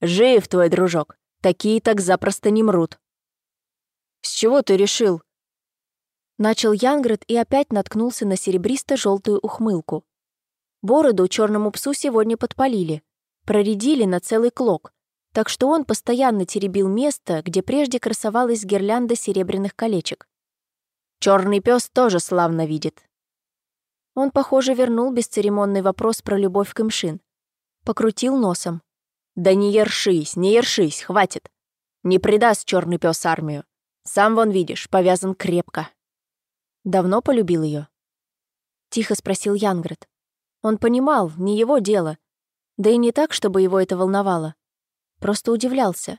«Жив твой дружок! Такие так запросто не мрут!» «С чего ты решил?» Начал Янград и опять наткнулся на серебристо-желтую ухмылку. Бороду черному псу сегодня подпалили, проредили на целый клок, так что он постоянно теребил место, где прежде красовалась гирлянда серебряных колечек. Черный пес тоже славно видит. Он, похоже, вернул бесцеремонный вопрос про любовь к имшин. Покрутил носом. «Да не ершись, не ершись, хватит. Не предаст черный пес армию. Сам вон видишь, повязан крепко». «Давно полюбил ее? Тихо спросил Янгрет. Он понимал, не его дело. Да и не так, чтобы его это волновало. Просто удивлялся.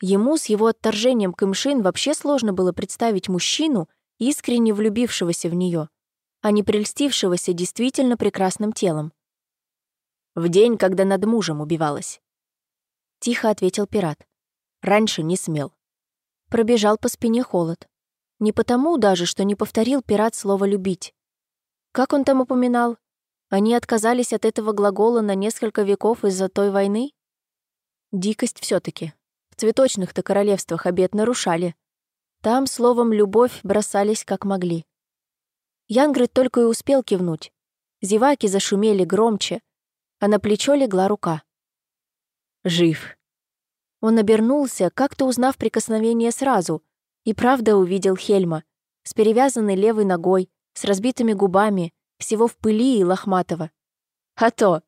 Ему с его отторжением к Имшин вообще сложно было представить мужчину, искренне влюбившегося в нее, а не прельстившегося действительно прекрасным телом. В день, когда над мужем убивалась. Тихо ответил пират. Раньше не смел. Пробежал по спине холод. Не потому даже, что не повторил пират слово «любить». Как он там упоминал? Они отказались от этого глагола на несколько веков из-за той войны? Дикость все таки В цветочных-то королевствах обед нарушали. Там словом «любовь» бросались как могли. Янгрид только и успел кивнуть. Зеваки зашумели громче, а на плечо легла рука. «Жив». Он обернулся, как-то узнав прикосновение сразу, и правда увидел Хельма, с перевязанной левой ногой, с разбитыми губами, всего в пыли и лохматого. «А то!»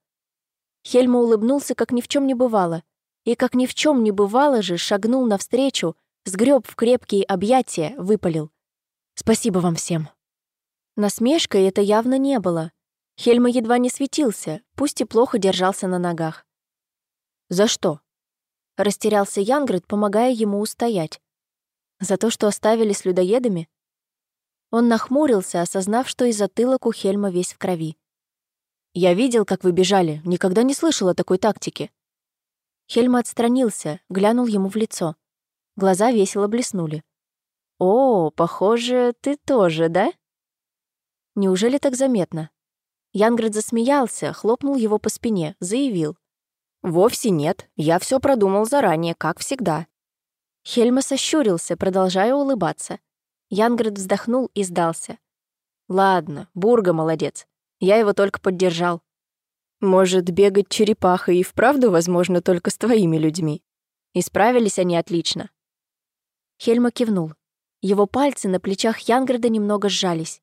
Хельма улыбнулся, как ни в чем не бывало, и, как ни в чем не бывало же, шагнул навстречу, сгреб в крепкие объятия, выпалил. «Спасибо вам всем». Насмешкой это явно не было. Хельма едва не светился, пусть и плохо держался на ногах. «За что?» Растерялся Янгрид, помогая ему устоять. «За то, что оставили с людоедами?» Он нахмурился, осознав, что и затылок у Хельма весь в крови. «Я видел, как вы бежали, никогда не слышал о такой тактике. Хельма отстранился, глянул ему в лицо. Глаза весело блеснули. «О, похоже, ты тоже, да?» «Неужели так заметно?» Янград засмеялся, хлопнул его по спине, заявил. «Вовсе нет, я все продумал заранее, как всегда». Хельма сощурился, продолжая улыбаться. Янград вздохнул и сдался. «Ладно, Бурга молодец. Я его только поддержал. Может, бегать черепахой и вправду возможно только с твоими людьми. И справились они отлично. Хельма кивнул. Его пальцы на плечах Янграда немного сжались.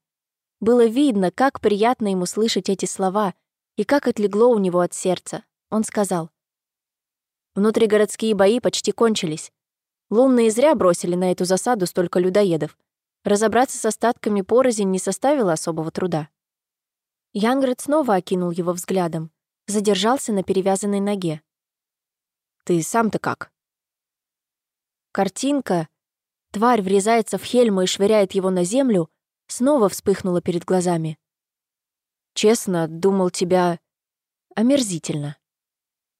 Было видно, как приятно ему слышать эти слова и как отлегло у него от сердца. Он сказал. Внутригородские бои почти кончились. Лунные зря бросили на эту засаду столько людоедов. Разобраться с остатками порознь не составило особого труда. Янград снова окинул его взглядом, задержался на перевязанной ноге. «Ты сам-то как?» Картинка, тварь врезается в Хельма и швыряет его на землю, снова вспыхнула перед глазами. «Честно, думал тебя... омерзительно».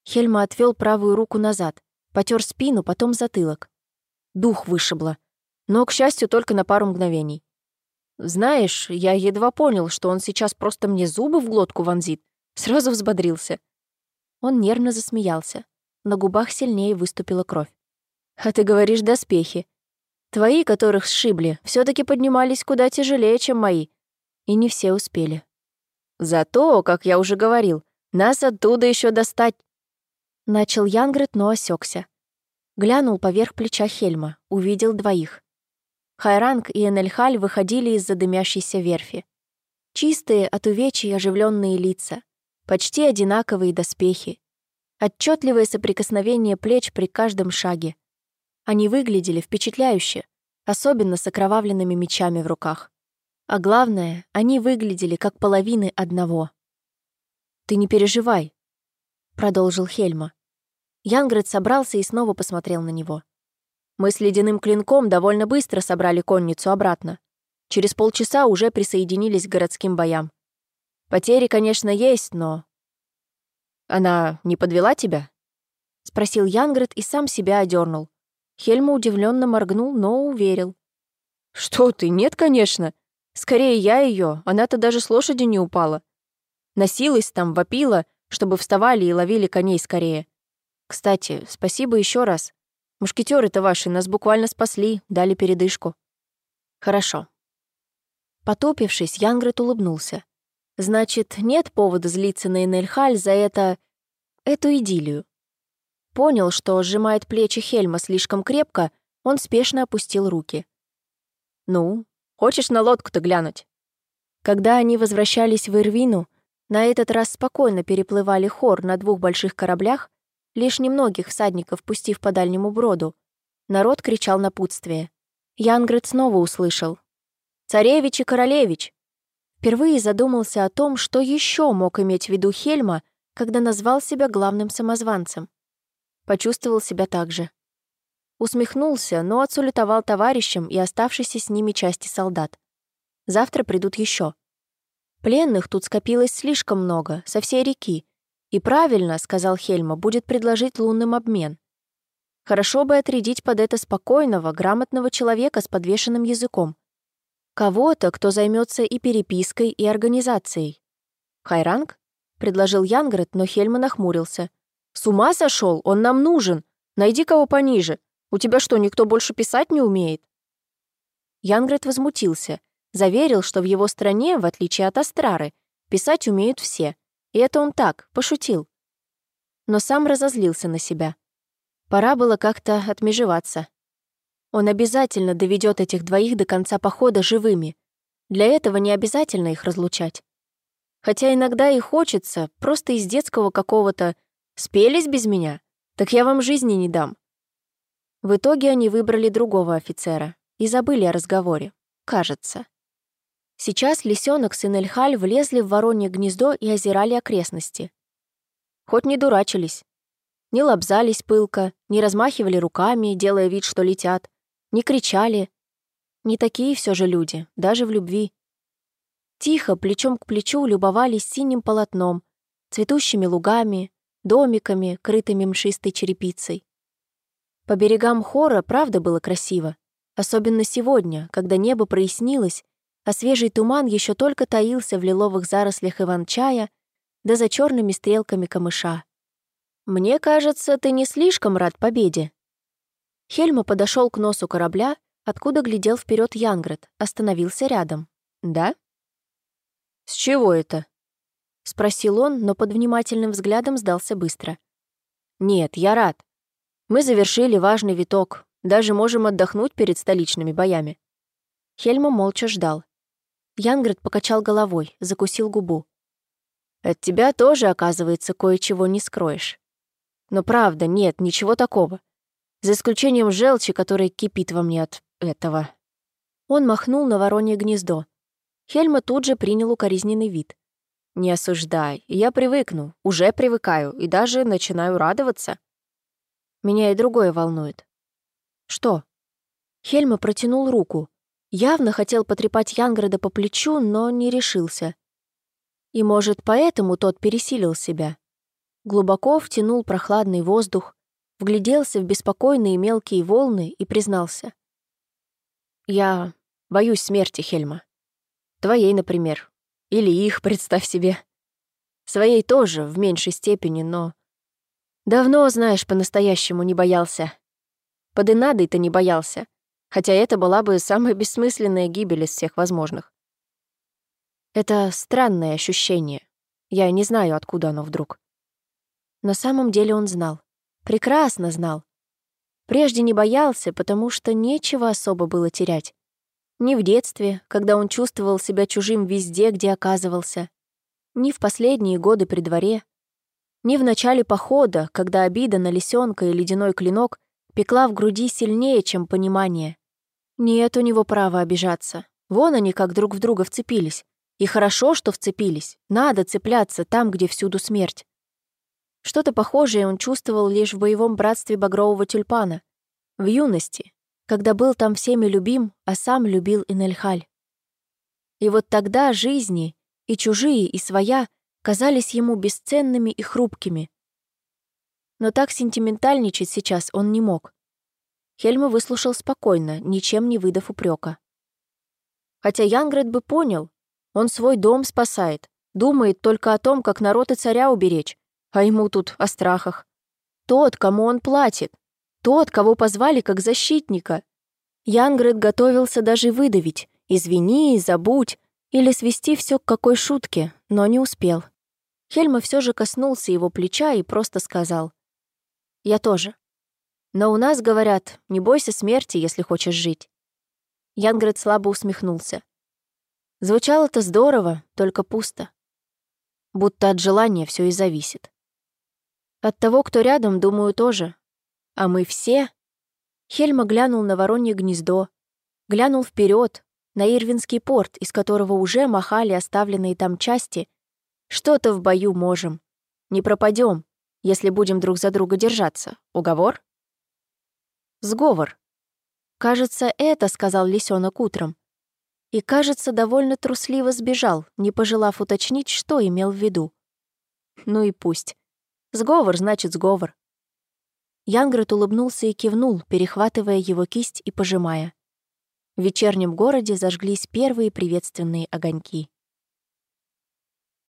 Хельма отвел правую руку назад, потер спину, потом затылок. Дух вышибло, но, к счастью, только на пару мгновений. Знаешь, я едва понял, что он сейчас просто мне зубы в глотку вонзит. Сразу взбодрился. Он нервно засмеялся. На губах сильнее выступила кровь. «А ты говоришь доспехи. Твои, которых сшибли, все таки поднимались куда тяжелее, чем мои. И не все успели. Зато, как я уже говорил, нас оттуда еще достать. Начал Янгрет, но осекся. Глянул поверх плеча Хельма, увидел двоих. Хайранг и Энельхаль выходили из-за верфи. Чистые от увечий оживленные лица, почти одинаковые доспехи, отчетливое соприкосновение плеч при каждом шаге. Они выглядели впечатляюще, особенно с окровавленными мечами в руках. А главное, они выглядели как половины одного. «Ты не переживай», — продолжил Хельма. Янгрет собрался и снова посмотрел на него. «Мы с ледяным клинком довольно быстро собрали конницу обратно. Через полчаса уже присоединились к городским боям. Потери, конечно, есть, но...» «Она не подвела тебя?» — спросил Янгрет и сам себя одернул. Хельма удивленно моргнул, но уверил. «Что ты, нет, конечно. Скорее я ее, она-то даже с лошади не упала. Носилась там, вопила, чтобы вставали и ловили коней скорее. Кстати, спасибо еще раз. Мушкетеры-то ваши нас буквально спасли, дали передышку. Хорошо. Потопившись, Янгрет улыбнулся. Значит, нет повода злиться на Энельхаль за это... эту идиллию. Понял, что сжимает плечи Хельма слишком крепко, он спешно опустил руки. «Ну, Хочешь на лодку-то глянуть?» Когда они возвращались в Ирвину, на этот раз спокойно переплывали хор на двух больших кораблях, лишь немногих всадников пустив по дальнему броду. Народ кричал напутствие. Янгрет снова услышал. «Царевич и королевич!» Впервые задумался о том, что еще мог иметь в виду Хельма, когда назвал себя главным самозванцем. Почувствовал себя так же. Усмехнулся, но отсулетовал товарищам и оставшейся с ними части солдат. Завтра придут еще. Пленных тут скопилось слишком много, со всей реки. И правильно, сказал Хельма, будет предложить лунным обмен. Хорошо бы отрядить под это спокойного, грамотного человека с подвешенным языком. Кого-то, кто займется и перепиской, и организацией. Хайранг? предложил Янгрет, но Хельма нахмурился. С ума сошел, он нам нужен. Найди кого пониже. У тебя что, никто больше писать не умеет?» Янгрет возмутился, заверил, что в его стране, в отличие от Астрары, писать умеют все. И это он так, пошутил. Но сам разозлился на себя. Пора было как-то отмежеваться. Он обязательно доведет этих двоих до конца похода живыми. Для этого не обязательно их разлучать. Хотя иногда и хочется, просто из детского какого-то «спелись без меня? Так я вам жизни не дам». В итоге они выбрали другого офицера и забыли о разговоре. Кажется. Сейчас лисенок с Инельхаль влезли в воронье гнездо и озирали окрестности. Хоть не дурачились. Не лобзались пылко, не размахивали руками, делая вид, что летят, не кричали. Не такие все же люди, даже в любви. Тихо, плечом к плечу, любовались синим полотном, цветущими лугами, домиками, крытыми мшистой черепицей. По берегам хора правда было красиво, особенно сегодня, когда небо прояснилось, а свежий туман еще только таился в лиловых зарослях иван-чая да за черными стрелками камыша. «Мне кажется, ты не слишком рад победе». Хельма подошел к носу корабля, откуда глядел вперед Янгрет, остановился рядом. «Да?» «С чего это?» — спросил он, но под внимательным взглядом сдался быстро. «Нет, я рад. Мы завершили важный виток, даже можем отдохнуть перед столичными боями». Хельма молча ждал. Янград покачал головой, закусил губу. «От тебя тоже, оказывается, кое-чего не скроешь. Но правда, нет, ничего такого. За исключением желчи, которая кипит во мне от этого». Он махнул на воронье гнездо. Хельма тут же принял укоризненный вид. «Не осуждай, я привыкну, уже привыкаю и даже начинаю радоваться. Меня и другое волнует. Что? Хельма протянул руку. Явно хотел потрепать Янграда по плечу, но не решился. И, может, поэтому тот пересилил себя. Глубоко втянул прохладный воздух, вгляделся в беспокойные мелкие волны и признался. «Я боюсь смерти, Хельма. Твоей, например. Или их, представь себе. Своей тоже, в меньшей степени, но Давно, знаешь, по-настоящему не боялся. Под Инадой-то не боялся, хотя это была бы самая бессмысленная гибель из всех возможных. Это странное ощущение. Я не знаю, откуда оно вдруг. На самом деле он знал. Прекрасно знал. Прежде не боялся, потому что нечего особо было терять. Ни в детстве, когда он чувствовал себя чужим везде, где оказывался. Ни в последние годы при дворе. Ни в начале похода, когда обида на лисенка и ледяной клинок пекла в груди сильнее, чем понимание. Нет у него права обижаться. Вон они как друг в друга вцепились. И хорошо, что вцепились. Надо цепляться там, где всюду смерть. Что-то похожее он чувствовал лишь в боевом братстве багрового тюльпана. В юности, когда был там всеми любим, а сам любил Инельхаль. И вот тогда жизни, и чужие, и своя, казались ему бесценными и хрупкими. Но так сентиментальничать сейчас он не мог. Хельма выслушал спокойно, ничем не выдав упрека. Хотя Янгрет бы понял, он свой дом спасает, думает только о том, как народ и царя уберечь, а ему тут о страхах. Тот, кому он платит, тот, кого позвали как защитника. Янгрет готовился даже выдавить «извини, забудь» или свести все к какой шутке, но не успел. Хельма все же коснулся его плеча и просто сказал «Я тоже». Но у нас говорят, не бойся смерти, если хочешь жить. Янгрет слабо усмехнулся. Звучало-то здорово, только пусто. Будто от желания все и зависит. От того, кто рядом, думаю, тоже. А мы все... Хельма глянул на воронье гнездо, глянул вперед на Ирвинский порт, из которого уже махали оставленные там части. Что-то в бою можем. Не пропадем, если будем друг за друга держаться. Уговор? Сговор. Кажется, это сказал лисенок утром. И, кажется, довольно трусливо сбежал, не пожелав уточнить, что имел в виду. Ну и пусть. Сговор значит сговор. Янгрет улыбнулся и кивнул, перехватывая его кисть и пожимая. В вечернем городе зажглись первые приветственные огоньки.